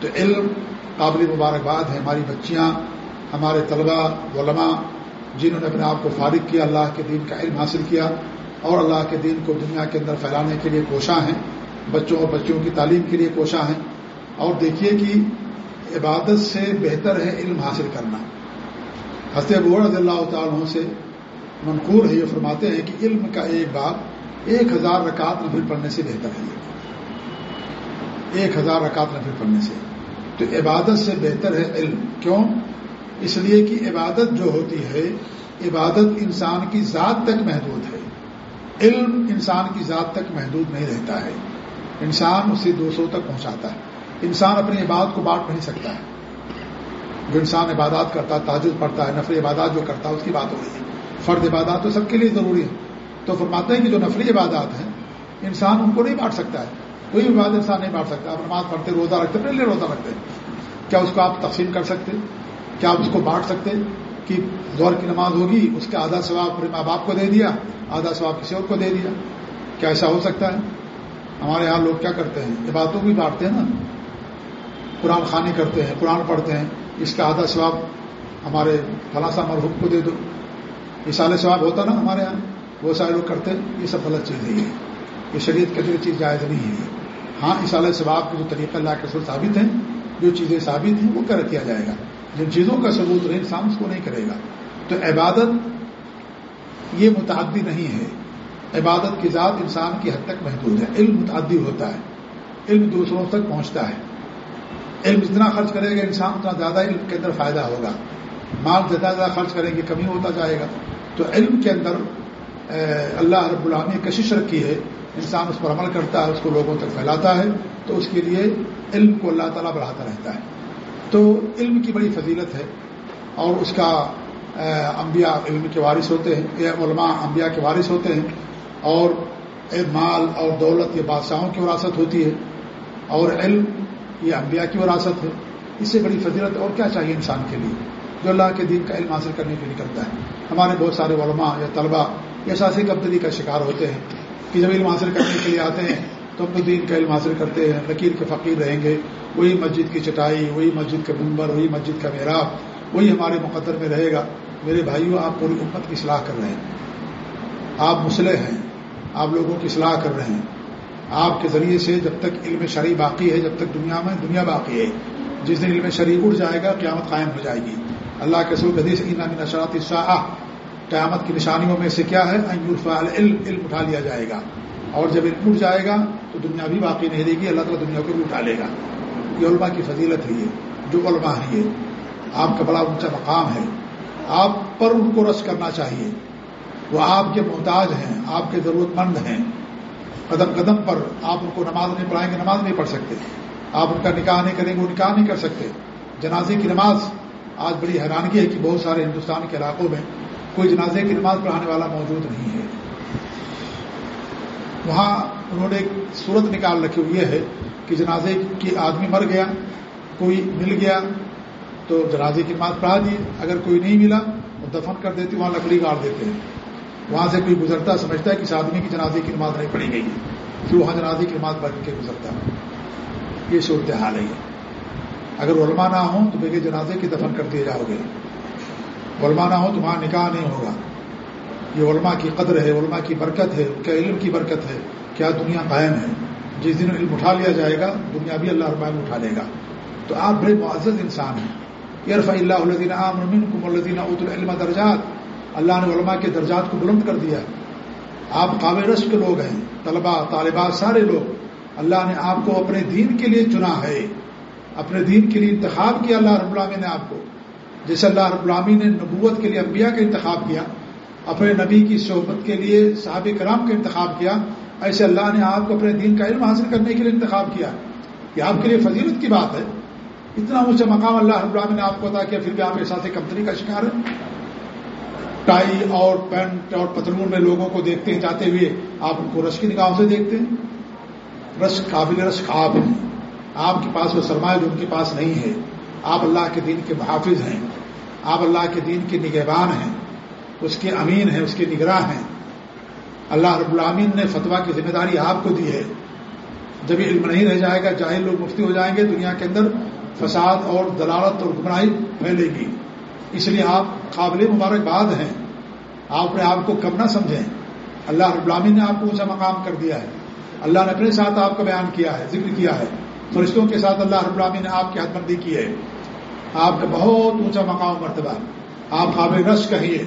تو علم قابل مبارکباد ہے۔ ہماری بچیاں، ہمارے طلباء، علماء جنہوں نے اپنے آپ کو فارغ کیا، اللہ کے دین کا علم حاصل کیا اور اللہ کے دین کو دنیا کے اندر پھیلانے کے لیے کوشاں ہیں، بچوں اور بچوں کی تعلیم کے لیے کوشاں ہیں۔ اور دیکھیے کہ عبادت سے بہتر ہے علم حاصل کرنا۔ ابو رضی اللہ تعالیٰ سے منقور ہے یہ فرماتے ہیں کہ علم کا ایک بات ایک ہزار رکعت نفل پڑھنے سے بہتر ہے۔ ایک ہزار رکعت نفل پڑھنے سے۔ تو عبادت سے بہتر ہے علم۔ کیوں؟ اس لیے کہ عبادت جو ہوتی ہے، عبادت انسان کی ذات تک محدود ہے۔ علم انسان کی ذات تک محدود نہیں رہتا ہے۔ انسان اسے دو تک پہنچاتا ہے۔ انسان اپنی عبادت کو بانٹ نہیں سکتا ہے۔ جو انسان عبادات کرتا ہے تاجد پڑھتا ہے نفری عبادات جو کرتا ہے اس کی بات ہو رہی ہے۔ فرد عبادات تو سب کے لیے ضروری ہے تو فرماتے ہیں کہ جو نفری عبادات ہیں، انسان ان کو نہیں بانٹ سکتا ہے۔ کوئی بھی انسان نہیں بانٹ سکتا۔ آپ نماز پڑھتے روزہ رکھتے اپنے لیے روزہ رکھتے کیا اس کو آپ تقسیم کر سکتے کیا آپ اس کو بانٹ سکتے کہ دور کی نماز ہوگی، اس کا آدھا ثواب اپنے ماں باپ کو دے دیا، آدھا ثواب کسی اور کو دے دیا۔ کیا ایسا ہو سکتا ہے؟ ہمارے یہاں لوگ کیا کرتے ہیں؟ یہ باتوں بھی بانٹتے ہیں نا۔ قرآن خانی کرتے ہیں، قرآن پڑھتے ہیں، اس کا آدھا ثواب ہمارے فلاں مرحوم کو دے دو۔ یہ سال ثواب ہوتا نا ہمارے یہاں۔ وہ سارے لوگ کرتے ہیں، یہ سب غلط چیز ہے یہ شریعت کے چیز جائز نہیں ہے۔ ہاں اس سال ثواب کے جو طریقہ اللہ کے سر ثابت ہیں، جو چیزیں ثابت ہیں، وہ کر کیا جائے گا۔ جن چیزوں کا ثبوت رہے، انسان اس کو نہیں کرے گا۔ تو عبادت یہ متعدی نہیں ہے۔ عبادت کی ذات انسان کی حد تک محدود ہے۔ علم متعدی ہوتا ہے۔ علم دوسروں تک پہنچتا ہے۔ علم جتنا خرچ کرے گا انسان، اتنا زیادہ علم کے اندر فائدہ ہوگا۔ مال زیادہ زیادہ خرچ کریں گے، کمی ہوتا جائے گا۔ تو علم کے اندر اللہ رب العامی کشش رکھی ہے۔ انسان اس پر عمل کرتا ہے، اس کو لوگوں تک پھیلاتا ہے۔ تو اس کے لیے علم کو اللہ تعالیٰ بڑھاتا رہتا ہے۔ تو علم کی بڑی فضیلت ہے اور اس کا انبیاء علم کے وارث ہوتے ہیں علماء انبیاء کے وارث ہوتے ہیں اور مال اور دولت یہ بادشاہوں کی وراثت ہوتی ہے اور علم یہ انبیاء کی وراثت ہے۔ اس سے بڑی فضیلت اور کیا چاہیے انسان کے لیے جو اللہ کے دین کا علم حاصل کرنے کے لیے کرتا ہے۔ ہمارے بہت سارے علماء یا طلباء یا ساسی کبدری کا شکار ہوتے ہیں کہ جب علم حاصل کرنے کے لیے آتے ہیں تو اپنے دین کا علم حاصل کرتے ہیں، فقیر کے فقیر رہیں گے، وہی مسجد کی چٹائی، وہی مسجد کا ممبر وہی مسجد کا محراب، وہی ہمارے مقدر میں رہے گا۔ میرے بھائیوں آپ پوری امت کی اصلاح کر رہے ہیں۔ آپ مسلح ہیں، آپ لوگوں کی اصلاح کر رہے ہیں۔ آپ کے ذریعے سے جب تک علم شرع باقی ہے، جب تک دنیا میں دنیا باقی ہے۔ جس دن علم شرع اٹھ جائے گا، قیامت قائم ہو جائے گی۔ اللہ کے سلو حدیث من نشرات شاہ قیامت کی نشانیوں میں سے کیا ہے؟ علم علم اٹھا لیا جائے گا۔ اور جب علم اٹھ جائے گا تو دنیا بھی باقی نہیں رہے گی، اللہ تعالیٰ دنیا کو بھی اٹھا لے گا۔ یہ علماء کی فضیلت ہے یہ، جو علماء ہے یہ۔ آپ کا بڑا اونچا مقام ہے۔ آپ پر ان کو رش کرنا چاہیے۔ وہ آپ کے محتاج ہیں، آپ کے ضرورت مند ہیں۔ قدم قدم پر آپ ان کو نماز نہیں پڑھائیں گے، نماز نہیں پڑھ سکتے۔ آپ ان کا نکاح نہیں کریں گے، وہ نکاح نہیں کر سکتے۔ جنازے کی نماز، آج بڑی حیرانگی ہے کہ بہت سارے ہندوستان کے علاقوں میں کوئی جنازے کی نماز پڑھانے والا موجود نہیں ہے۔ وہاں انہوں نے ایک صورت نکال رکھی ہوئی ہے کہ جنازے کی آدمی مر گیا، کوئی مل گیا تو جنازے کی نماز پڑھا دیے اگر کوئی نہیں ملا وہ دفن کر دیتے، وہاں لکڑی گاڑ دیتے ہیں۔ وہاں سے کوئی گزرتا سمجھتا ہے کہ اس آدمی کی جنازے کی نماز نہیں پڑھی گئی، پھر وہاں جنازے کی نماز پڑھ کے گزرتا یہ صورت حال ہے۔ اگر علماء نہ ہوں تو بغیر جنازے کی دفن کر دیے جاؤ گے۔ علماء نہ ہو تو وہاں نکاح نہیں ہوگا۔ یہ علماء کی قدر ہے، علماء کی برکت ہے، ان کے علم کی برکت ہے، کیا دنیا قائم ہے؟ جس دن علم اٹھا لیا جائے گا، دنیا بھی اللہ ربان اٹھا لے گا۔ تو آپ بڑے معزز انسان ہیں۔ یرف اللہ الدین عامن کم الدین ات العلم درجات۔ اللہ نے علماء کے درجات کو بلند کر دیا آپ قابل رش کے لوگ ہیں، طلباء، طالبات، سارے لوگ۔ اللہ نے آپ کو اپنے دین کے لیے چنا ہے۔ اپنے دین کے لیے انتخاب کیا، اللہ رب العامی نے آپ کو۔ جیسے اللہ رب العامی نے نبوت کے لیے انبیاء کا انتخاب کیا اپنے نبی کی صحبت کے لیے صحاب کرام کا انتخاب کیا، ایسے اللہ نے آپ کو اپنے دین کا علم حاصل کرنے کے لیے انتخاب کیا۔ یہ آپ کے لیے فضیلت کی بات ہے۔ اتنا اونچا مقام اللہ رب نے آپ کو ادا کیا، پھر بھی آپ احساس کمپنی کا شکار ہے ٹائی اور پینٹ اور پتلون میں لوگوں کو دیکھتے ہیں، جاتے ہوئے آپ ان کو رش کی نگاہوں سے دیکھتے ہیں۔ رش قابل رش آپ ہیں۔ آپ کے پاس وہ سرمایہ جو ان کے پاس نہیں ہے۔ آپ اللہ کے دین کے محافظ ہیں۔ آپ اللہ کے دین کے نگہبان ہیں۔ اس کے امین ہیں، اس کے نگراں ہیں۔ اللہ رب العامین نے فتویٰ کی ذمہ داری آپ کو دی ہے۔ جب یہ علم نہیں رہ جائے گا، جاہل لوگ مفتی ہو جائیں گے، دنیا کے اندر فساد اور دلالت اور گمراہی پھیلے گی۔ اس لیے آپ قابل مبارکباد ہیں۔ آپ اپنے آپ کو کم نہ سمجھیں۔ اللہ رب العامین نے آپ کو اونچا مقام کر دیا ہے۔ اللہ نے اپنے ساتھ آپ کا بیان کیا ہے، ذکر کیا ہے۔ فرشتوں کے ساتھ اللہ رب العالمین نے آپ کی حد بندی کی ہے۔ آپ کا بہت اونچا مقام مرتبہ۔ آپ قابل رش کہیے۔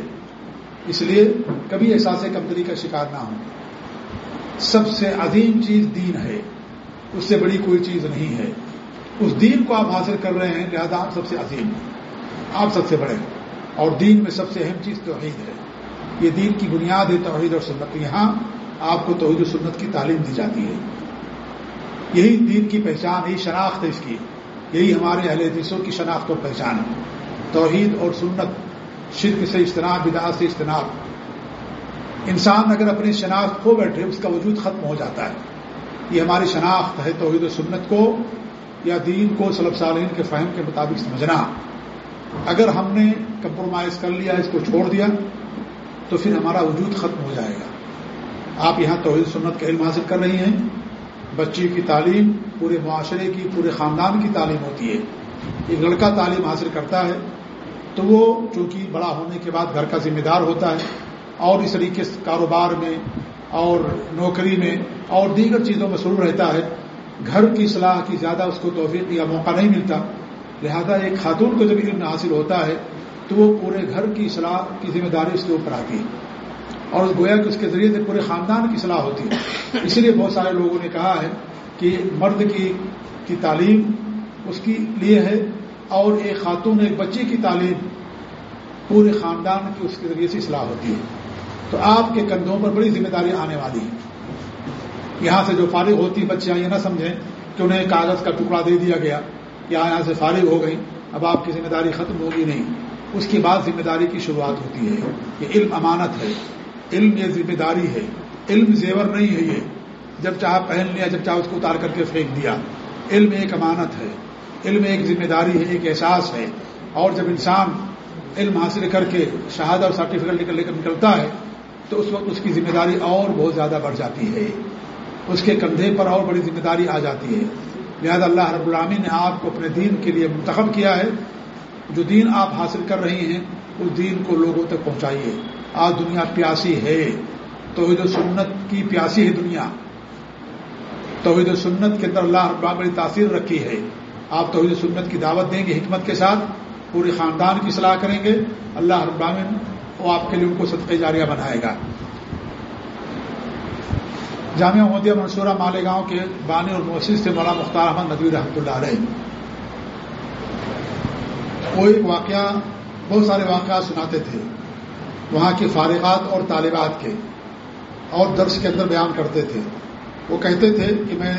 اس لیے کبھی احساس کمتری کا شکار نہ ہو سب سے عظیم چیز دین ہے، اس سے بڑی کوئی چیز نہیں ہے۔ اس دین کو آپ حاصل کر رہے ہیں، لہذا آپ سب سے عظیم آپ سب سے بڑے اور دین میں سب سے اہم چیز توحید ہے۔ یہ دین کی بنیاد ہے توحید اور سنت۔ یہاں آپ کو توحید و سنت کی تعلیم دی جاتی ہے۔ یہی دین کی پہچان، یہی شناخت ہے اس کی۔ یہی ہمارے اہل حدیثوں کی شناخت اور پہچان ہے۔ توحید اور سنت شرک سے اجتناب بدا سے اجتناب۔ انسان اگر اپنی شناخت کھو بیٹھے، اس کا وجود ختم ہو جاتا ہے۔ یہ ہماری شناخت ہے توحید و سنت کو یا دین کو سلب سالین کے فہم کے مطابق سمجھنا۔ اگر ہم نے کمپرومائز کر لیا، اس کو چھوڑ دیا، تو پھر ہمارا وجود ختم ہو جائے گا۔ آپ یہاں توحید سنت کا علم حاصل کر رہی ہیں۔ بچی کی تعلیم، پورے معاشرے کی، پورے خاندان کی تعلیم ہوتی ہے۔ ایک لڑکا تعلیم حاصل کرتا ہے تو وہ چونکہ بڑا ہونے کے بعد گھر کا ذمہ دار ہوتا ہے اور اس طریقے سے کاروبار میں اور نوکری میں اور دیگر چیزوں میں شروع رہتا ہے، گھر کی صلاح کی زیادہ اس کو توفیق یا موقع نہیں ملتا۔ لہذا ایک خاتون کو جب علم حاصل ہوتا ہے، تو وہ پورے گھر کی صلاح کی ذمہ داری اس کے اوپر آتی ہے۔ اور گویا کہ اس کے ذریعے سے پورے خاندان کی صلاح ہوتی ہے۔ اسی لیے بہت سارے لوگوں نے کہا ہے کہ مرد کی کی تعلیم اس کے لیے ہے اور ایک خاتون ایک بچی کی تعلیم پورے خاندان کی اس کے ذریعے سے اصلاح ہوتی ہے۔ تو آپ کے کندھوں پر بڑی ذمہ داری آنے والی ہے یہاں سے جو فارغ ہوتی بچیاں، یہ نہ سمجھیں کہ انہیں کاغذ کا ٹکڑا دے دیا گیا یا یہاں سے فارغ ہو گئی اب آپ کی ذمہ داری ختم ہوگی نہیں۔ اس کے بعد ذمہ داری کی شروعات ہوتی ہے۔ یہ علم امانت ہے۔ علم یہ ذمہ داری ہے۔ علم زیور نہیں ہے یہ۔ جب چاہا پہن لیا، جب چاہا اس کو اتار کر کے پھینک دیا۔ علم ایک امانت ہے۔ علم ایک ذمہ داری ہے، ایک احساس ہے۔ اور جب انسان علم حاصل کر کے شہادت اور سرٹیفکیٹ نکل لے کر نکلتا ہے، تو اس وقت اس کی ذمہ داری اور بہت زیادہ بڑھ جاتی ہے۔ اس کے کندھے پر اور بڑی ذمہ داری آ جاتی ہے۔ لہذا اللہ رب العامی نے آپ کو اپنے دین کے لیے منتخب کیا ہے۔ جو دین آپ حاصل کر رہی ہیں، اس دین کو لوگوں تک پہنچائیے۔ آج دنیا پیاسی ہے۔ توحید و سنت کی پیاسی ہے دنیا۔ توحید و سنت کے اندر اللہ رب بڑی تاثیر رکھی ہے۔ آپ توحید سنت کی دعوت دیں گے، حکمت کے ساتھ پورے خاندان کی صلاح کریں گے۔ اللہ رب وہ آپ کے لیے ان کو صدقے جاریہ بنائے گا۔ جامعہ محمدیہ منصورہ مالیگاؤں کے بانی اور موسیق سے مولانا مختار احمد ندوی رحمۃ اللہ علیہ۔ وہ ایک واقعہ، بہت سارے واقعات سناتے تھے۔ وہاں کی فارغات اور طالبات کے اور درس کے اندر بیان کرتے تھے۔ وہ کہتے تھے کہ میں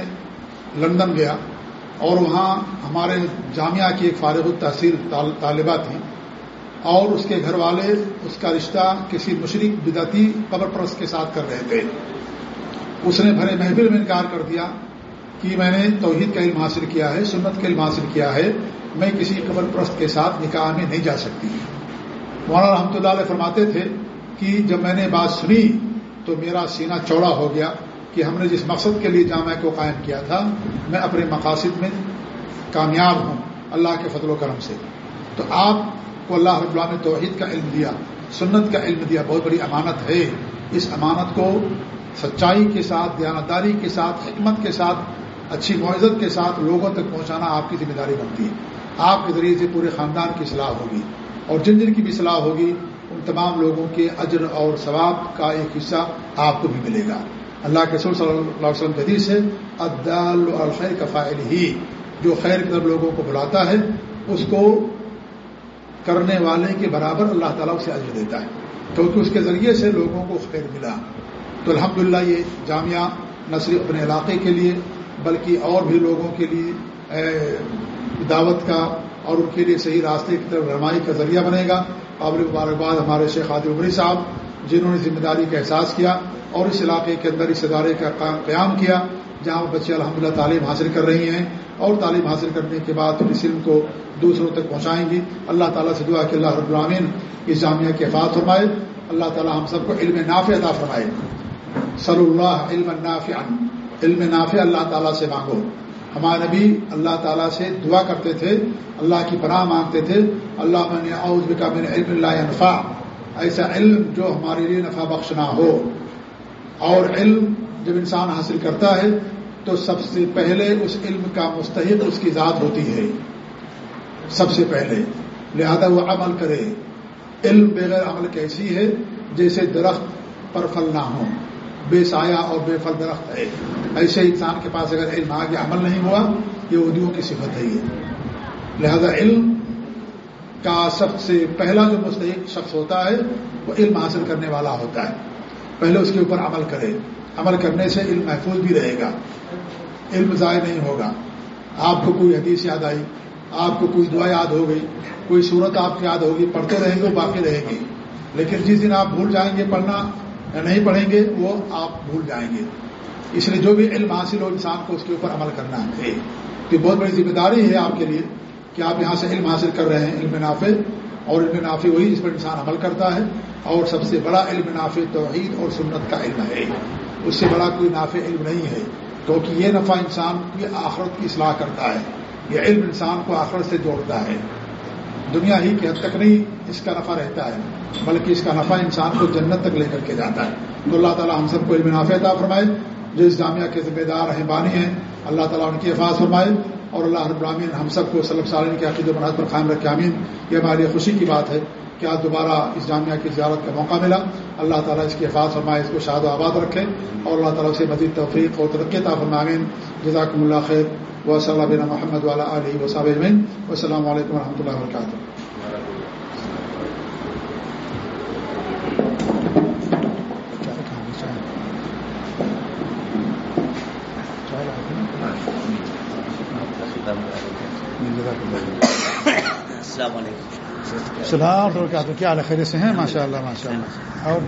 لندن گیا۔ اور وہاں ہمارے جامعہ کی ایک فارغ التحصیل طالبہ تھی اور اس کے گھر والے، اس کا رشتہ کسی مشرق بدعتی قبر پرست کے ساتھ کر رہے تھے۔ اس نے بھرے محفل میں انکار کر دیا کہ میں نے توحید کا علم حاصل کیا ہے، سنت کا علم حاصل کیا ہے، میں کسی قبر پرست کے ساتھ نکاح میں نہیں جا سکتی۔ مولانا رحمۃ اللہ علیہ فرماتے تھے کہ جب میں نے بات سنی تو میرا سینہ چوڑا ہو گیا۔ کہ ہم نے جس مقصد کے لیے جامعہ کو قائم کیا تھا، میں اپنے مقاصد میں کامیاب ہوں اللہ کے فضل و کرم سے۔ تو آپ کو اللہ رب اللہ نے توحید کا علم دیا، سنت کا علم دیا، بہت بڑی امانت ہے۔ اس امانت کو سچائی کے ساتھ، دیانتداری کے ساتھ، حکمت کے ساتھ، اچھی معزت کے ساتھ لوگوں تک پہنچانا آپ کی ذمہ داری بنتی ہے۔ آپ کے ذریعے سے پورے خاندان کی صلاح ہوگی اور جن جن کی بھی صلاح ہوگی، ان تمام لوگوں کے اجر اور ثواب کا ایک حصہ آپ کو بھی ملے گا۔ اللہ کے صلی اللہ علیہ وسلم حدیث ہے ادال الخیر کا فائل ہی جو خیر کی طرف لوگوں کو بلاتا ہے، اس کو کرنے والے کے برابر اللہ تعالیٰ اسے عجر دیتا ہے۔ کیونکہ اس کے ذریعے سے لوگوں کو خیر ملا۔ تو الحمدللہ یہ جامعہ نہ صرف اپنے علاقے کے لیے، بلکہ اور بھی لوگوں کے لیے دعوت کا اور ان کے لیے صحیح راستے کی طرف رہنمائی کا ذریعہ بنے گا۔ قابل مبارکباد ہمارے شیخ عادل عمری صاحب جنہوں نے ذمہ داری کا احساس کیا اور اس علاقے کے اندر اس ادارے کا قیام کیا، جہاں بچے الحمدللہ تعلیم حاصل کر رہی ہیں اور تعلیم حاصل کرنے کے بعد اس علم کو دوسروں تک پہنچائیں گی۔ اللہ تعالیٰ سے دعا کہ اللہ رب العامین اس جامعہ کے حفاظ فرمائے۔ اللہ تعالیٰ ہم سب کو علم نافع عطا فرمائے۔ صلی اللہ علم نافع علم نافع اللہ تعالیٰ سے مانگو۔ ہمارے نبی اللہ تعالیٰ سے دعا کرتے تھے، اللہ کی پناہ مانگتے تھے۔ اللہ من اعوذ بکا من علم اللہ انفا ایسا علم جو ہمارے لیے نفع بخش نہ ہو۔ اور علم جب انسان حاصل کرتا ہے تو سب سے پہلے اس علم کا مستحق اس کی ذات ہوتی ہے۔ سب سے پہلے۔ لہذا وہ عمل کرے۔ علم بغیر عمل کیسی ہے؟ جیسے درخت پر پھل نہ ہو بے سایہ اور بے پھل درخت ہے۔ ایسے انسان کے پاس اگر علم آگے عمل نہیں ہوا، یہ اردو کی صفت ہے یہ۔ لہذا علم کا سب سے پہلا جو مستحق شخص ہوتا ہے، وہ علم حاصل کرنے والا ہوتا ہے۔ پہلے اس کے اوپر عمل کرے۔ عمل کرنے سے علم محفوظ بھی رہے گا۔ علم ضائع نہیں ہوگا۔ آپ کو کوئی حدیث یاد آئی؟ آپ کو کوئی دعا یاد ہو گئی؟ کوئی صورت آپ کو یاد ہوگی؟ پڑھتے رہیں گے، وہ باقی رہے گی۔ لیکن جس دن آپ بھول جائیں گے پڑھنا یا نہیں پڑھیں گے، وہ آپ بھول جائیں گے۔ اس لیے جو بھی علم حاصل ہو، انسان کو اس کے اوپر عمل کرنا ہے۔ یہ بہت بڑی ذمہ داری ہے آپ کے لیے۔ کہ آپ یہاں سے علم حاصل کر رہے ہیں، علم نافع، اور علم نافع وہی جس پر انسان عمل کرتا ہے، اور سب سے بڑا علم نافع توحید اور سنت کا علم ہے۔ اس سے بڑا کوئی نافع علم نہیں ہے۔ کیونکہ یہ نفع انسان کی آخرت کی اصلاح کرتا ہے۔ یہ علم انسان کو آخرت سے جوڑتا ہے۔ دنیا ہی کی حد تک نہیں اس کا نفع رہتا ہے، بلکہ اس کا نفع انسان کو جنت تک لے کر کے جاتا ہے۔ تو اللہ تعالیٰ ہم سب کو علم نافع عطا فرمائے، جو اس جامعہ کے ذمہ دار ہیں بانی ہیں، اللہ تعالیٰ ان کی حفاظ فرمائے۔ اور اللہ رب العالمین ہم سب کو صلب سالین کے عقید و مناظ پر قائم رکھے، آمین۔ یہ لیے خوشی کی بات ہے کہ آج دوبارہ اس جامعہ کی زیارت کا موقع ملا۔ اللہ تعالیٰ اس کی حفاظ فرمائے، اس کو شاد و آباد رکھے اور اللہ تعالیٰ سے مزید توفیق اور ترقی امین جزاکم اللہ خیر۔ و صلی اللہ محمد والا علیہ وصاب السلام علیکم و رحمۃ اللہ وبرکاتہ۔ السلام علیکم۔ سلام کیا خیر سے ہیں؟ ماشاء اللہ ماشاء اللہ اور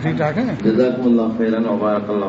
ٹھیک ٹھاک ہے جزاکم اللہ خیرن وبارک اللہ